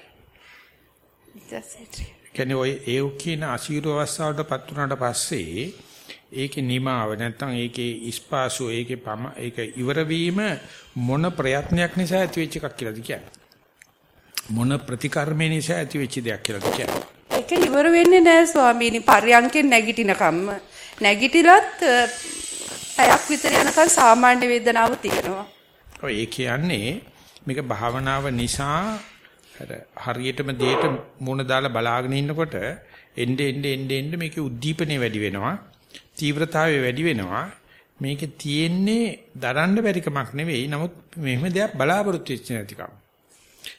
කියන්නේ ඔය ඒ කියන අසීරු අවස්ථාවටපත් වුණාට පස්සේ ඒකේ නිමාව නැත්තම් ඒකේ ඉස්පාසු ඒකේ පම ඒක ඉවර වීම මොන ප්‍රයත්නයක් නිසා ඇතිවෙච්ච එකක් කියලාද කියන්නේ? මොන ප්‍රතිකර්මේ නිසා ඇතිවෙච්ච දෙයක් කියලාද කියන්නේ? ඒක ඉවර වෙන්නේ නැහැ ස්වාමීනි. පර්යංකෙන් නැගිටිනකම්ම නැගිටිලත් පැයක් විතර යනකම් සාමාන්‍ය වේදනාව තියෙනවා. ඔය ඒ කියන්නේ මේක භාවනාව නිසා හරියටම දෙයට මුණ දාලා බලාගෙන ඉන්නකොට එnde ende ende ende මේකේ උද්දීපනය වැඩි වෙනවා තීව්‍රතාවය වැඩි වෙනවා මේකේ තියෙන්නේ දරන්න බැරිකමක් නෙවෙයි නමුත් මෙහෙම දෙයක් බලාපොරොත්තු වෙච්ච නැතිකම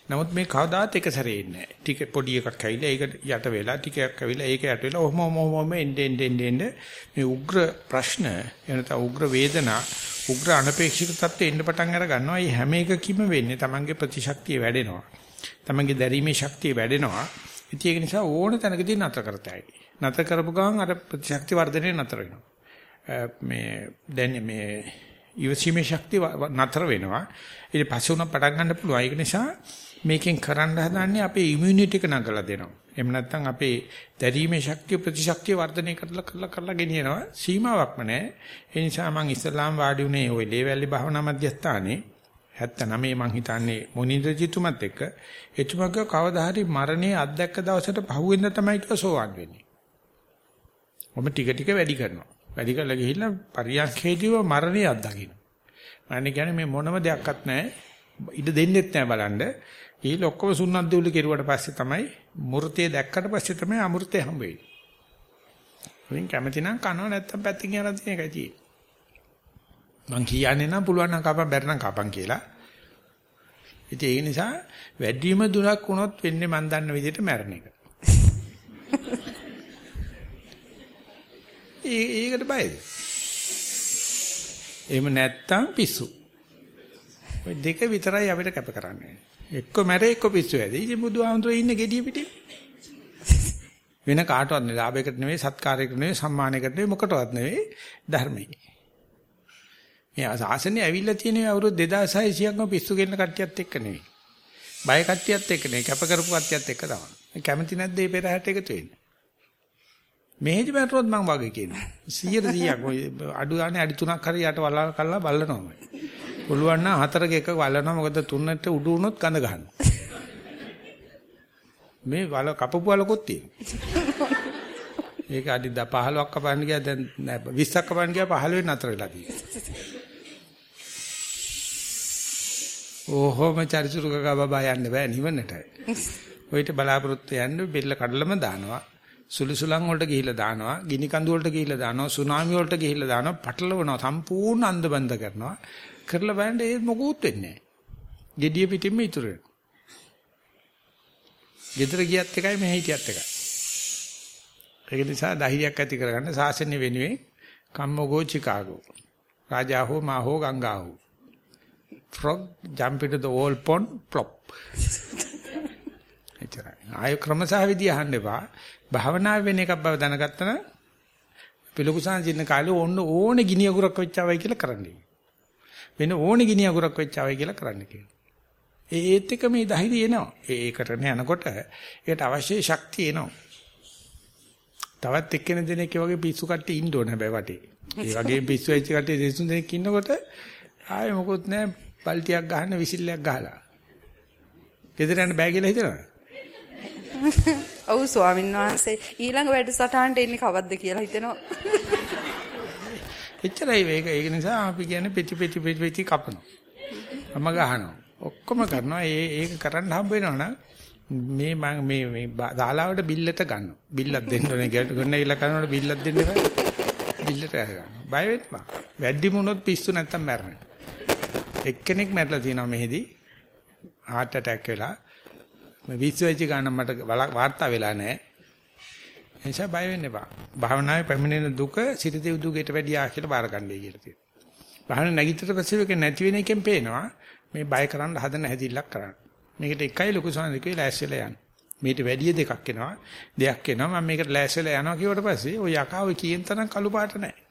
නමුත් මේ කවදාත් එක සැරේ ඉන්නේ නැහැ ටික පොඩි එකක් ඇවිල්ලා ඒක යට වෙලා ටිකක් ඇවිල්ලා ඒක යට වෙලා ඔහොම ඔහොම ඔහොම එnde ende ende ende මේ උග්‍ර ප්‍රශ්න එනත උග්‍ර වේදනා උග්‍ර අනපේක්ෂිත තත්ත්වෙ එන්න පටන් අර ගන්නවා. මේ හැම එකකින්ම වෙන්නේ තමන්ගේ ප්‍රතිශක්තිය වැඩෙනවා. තමන්ගේ දැරීමේ ශක්තිය වැඩෙනවා. ඉතින් ඒක නිසා ඕන තැනකදී නතර කරතයි. නතර කරපු ගමන් අර ප්‍රතිශක්ති වර්ධනය නතර වෙනවා. මේ දැන් මේ ඉවසීමේ ශක්තිය නතර වෙනවා. ඊට පස්සේ උන පටන් ගන්න පුළුවන්. ඒක නිසා මේකෙන් කරන්න හදන්නේ අපේ ඉමුනිටි එක නගලා දෙනවා. එහෙම නැත්නම් අපේ දැරීමේ ශක්තිය ප්‍රතිශක්තිය වර්ධනය කරලා කරලා කරලා ගෙනියනවා. සීමාවක්ම නැහැ. ඒ නිසා මම ඉස්ලාම් වාඩි උනේ ওই ලේවැල්ලි භාවනා මධ්‍යස්ථානේ 79 මං හිතන්නේ මොනින්ද්‍රජිතුමත් එක්ක එතුමග කවදා හරි මරණයේ අත්දැක්ක දවසට පහුවෙන්ද තමයි ඒක සෝවන් වෙන්නේ. ඔබ ටික ටික වැඩි කරනවා. වැඩි කරලා ගිහිල්ලා පරියන්ඛේදීව මරණයේ අත්දකින්න. මරණය කියන්නේ මේ මොනම දෙයක්වත් නැහැ. ඉඩ දෙන්නෙත් නැහැ බලන්න. ඊළ ඔක්කොම සුන්නත් දෙවුල කෙරුවට පස්සේ තමයි මූර්තිය දැක්කට පස්සේ තමයි අමෘතය හම්බ වෙන්නේ. වෙන කැමති නම් කනවා නැත්තම් පැත්තකින් යනවා තියෙන එකයි තියෙන්නේ. මං කියන්නේ නම් පුළුවන් නම් කපන් බැරි නම් කපන් කියලා. ඉතින් ඒ නිසා වැඩිම දුරක් වුණොත් වෙන්නේ මන් දන්න විදිහට මැරෙන එක. ඒකට බයද? එහෙම නැත්තම් පිස්සු. ඔය දෙක විතරයි අපිට කැප කරන්නේ. එක්ක මැරේ එක්ක පිස්සු ඇද. ඉතින් බුදුහාමුදුරේ ඉන්නේ gediya පිටේ. වෙන කාටවත් නෙවෙයි ලාභයකට නෙවෙයි සත්කාරයකට නෙවෙයි සම්මානයකට නෙවෙයි මොකටවත් නෙවෙයි ධර්මයේ. මේ ආසනේ ඇවිල්ලා තියෙන අවුරුදු 2600ක්ම පිස්සු ගෙන්න කට්ටියත් එක්ක නෙවෙයි. බය කට්ටියත් එක්ක නෙවෙයි කැප කරපු කට්ටියත් එක්ක තමයි. කැමති නැද්ද මේ පෙරහැරට එකතු වෙන්න? මෙහෙදි බැලුවොත් මම වගේ කියනවා. 100 100ක් අඩු ගානේ අඩි 3ක් හරි යට වලලා කල්ලා බල්ලනවා. පුළුවන් නම් හතරක එක වලනවා මොකද තුනට උඩු වුණොත් ගඳ ගන්නවා. මේ වල කපපු වලකුත් තියෙනවා. ඒක අඩි 15ක් කපන්න ගියා දැන් 20ක් කපන්න ගියා 15 වෙනි අතර වෙලා තියෙනවා. ඕහොම චරිචුරුක ගබබා යන්න බෑ නිවන්නට. ඔయిత බලාපොරොත්තු යන්න බෙල්ල කඩලම දානවා. සුළුසුලන් වලට ගිහිල්ලා දානවා, ගිනි කඳු වලට ගිහිල්ලා දානවා, සුනාමි වලට ගිහිල්ලා දානවා, පටලවනවා, සම්පූර්ණ අන්ධබන්ද කරනවා. කරලා බලන්න ඒ මොකුත් වෙන්නේ නැහැ. gediya pitimම ඉතුරු වෙනවා. ගෙදර ගියත් එකයි මෙහි හිටියත් එකයි. ඒක නිසා ධෛර්යයක් ඇති කරගන්න සාසනය වෙනුවෙන් කම්මෝගෝ චිකාගෝ. රාජා හෝ මා හෝ ගංගා හෝ. frog jump into the old pond plop. එච්චරයි. ආය ක්‍රමසහ විදිය අහන්න එපා. භාවනා වෙන එකක් බව දැනගත්තා නම් පිලුකුසාන් ජීන්න කාලේ ඕන ඕනේ ගිනි අගුරක් වෙච්චවයි කියලා කරන්නේ. වෙන ඕනේ ගිනි අගුරක් වෙච්චවයි කියලා කරන්න කියනවා. ඒත් එක මේ ධෛර්යය එනවා. ඒ කරන යනකොට ඒකට අවශ්‍ය ශක්තිය එනවා. තවත් එක්කෙනෙක් දෙනෙක් වගේ පිස්සු කට්ටිය ඉන්න ඕන හැබැයි වටේ. ඒ වගේ පිස්සු වෙච්ච කට්ටිය දෙසුන් දෙනෙක් ඉන්නකොට ආයේ මොකොත් නැහැ පල්ටියක් ගහන්න විසිල්ලයක් ගහලා. ගෙදර යන්න බෑ කියලා හිතනවා. ඔව් ස්වාමීන් වහන්සේ ඊළඟ වැඩසටහනට එන්නේ කවද්ද කියලා හිතෙනවා. එච්චරයි මේක ඒක නිසා අපි කියන්නේ පෙති පෙති පෙති පෙති කපනවා. අම ගහනවා. ඔක්කොම කරනවා. ඒ ඒක කරන්න හම්බ වෙනවනම් මේ මම මේ මේ දාලාවට බිල්ලට ගන්නවා. බිල්ලක් දෙන්න ඕනේ. ගන්න ඉල කරනකොට බිල්ලක් දෙන්න එපා. බිල්ලට ගන්නවා. බය වෙන්න බා. වැඩි මොනොත් පිස්සු නැත්තම් මැරෙනවා. එක්කෙනෙක් මැරලා තියෙනවා මෙහෙදී. heart attack වෙලා. මේ විශ්වෙච්ච ගන්න මට වාර්තා වෙලා නැහැ. එනිසා බය වෙන්න එපා. භාවනාවේ පැමිණෙන දුක සිටිතේ දුකයට වැඩියා කියලා බාර ගන්නයි කියලා තියෙනවා. භාවනාව නැගිටිට පස්සේ ඒක නැති වෙන එකෙන් පේනවා මේ බය කරන්න හදන හැදිල්ලක් කරන්න. මේකට එකයි ලොකු සාන්දිකේ ලෑස්තිලා යන්න. මේට වැඩි දෙකක් එනවා. දෙයක් එනවා මම මේකට ලෑස්තිලා යනවා කියවට පස්සේ ওই යකාව කීයෙන් තරම් කළු පාට නැහැ.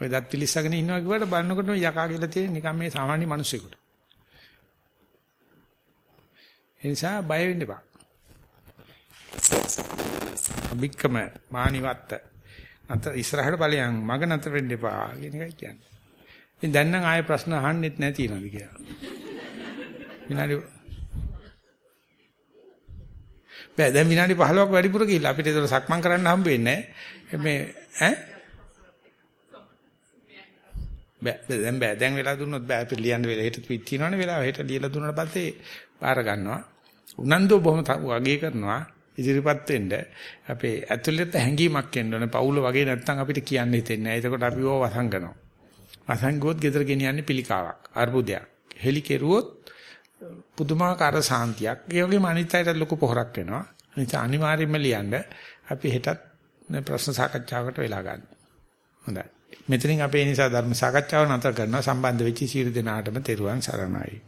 ඔය දත් පිලිස්සගෙන ඉන්නවා කිව්වට බannකොට යකා කියලා තියෙන නිකන් මේ සාමාන්‍ය මිනිස්සුෙකුට. ඒ නිසා බය වෙන්න එපා. අභික්කම මානිවත්ත අත ඉස්සරහට ඵලයන් මග නතර වෙන්න එපා කියන එකයි කියන්නේ. ඉතින් දැන් නම් ආයෙ ප්‍රශ්න අහන්නෙත් නැති නේද කියලා. විනාඩි බෑ දැන් විනාඩි 15ක් වැඩිපුර ගිහිල්ලා අපිට ඒක සක්මන් කරන්න හම්බ වෙන්නේ මේ ඈ බෑ දැන් බෑ දැන් වෙලා දුන්නොත් බෑ අපිට ලියන්න වෙලා හෙට ට්වීට් තියනවනේ වෙලාව හෙට ලියලා දුන්නාට පස්සේ බාර ගන්නවා. උනන්දු බොහොම වගේ කරනවා. ඉදිරිපත් වෙන්න අපේ ඇතුළත හැංගීමක් එන්න ඕනේ. පවුල වගේ නැත්තම් අපිට කියන්න හිතෙන්නේ නැහැ. එතකොට අපි ඕව වසංගනවා වසංගුවොත් ගෙදර ගෙනියන්නේ පිළිකාවක් අර්බුදයක්. හෙලි කෙරුවොත් පුදුමාකාර සාන්තියක්. ඒ වගේම අනිත් අයට ලොකු පොහොරක් වෙනවා නිසා අනිවාර්යයෙන්ම ලියන්න අපි හෙටත් ප්‍රශ්න සාකච්ඡාවකට වෙලා ගන්න. හොඳයි. මෙතනින් අපේ නිසා ධර්ම සාකච්ඡාව නතර කරනවා. සම්බන්ධ වෙච්ච සියලු දෙනාටම තෙරුවන් සරණයි.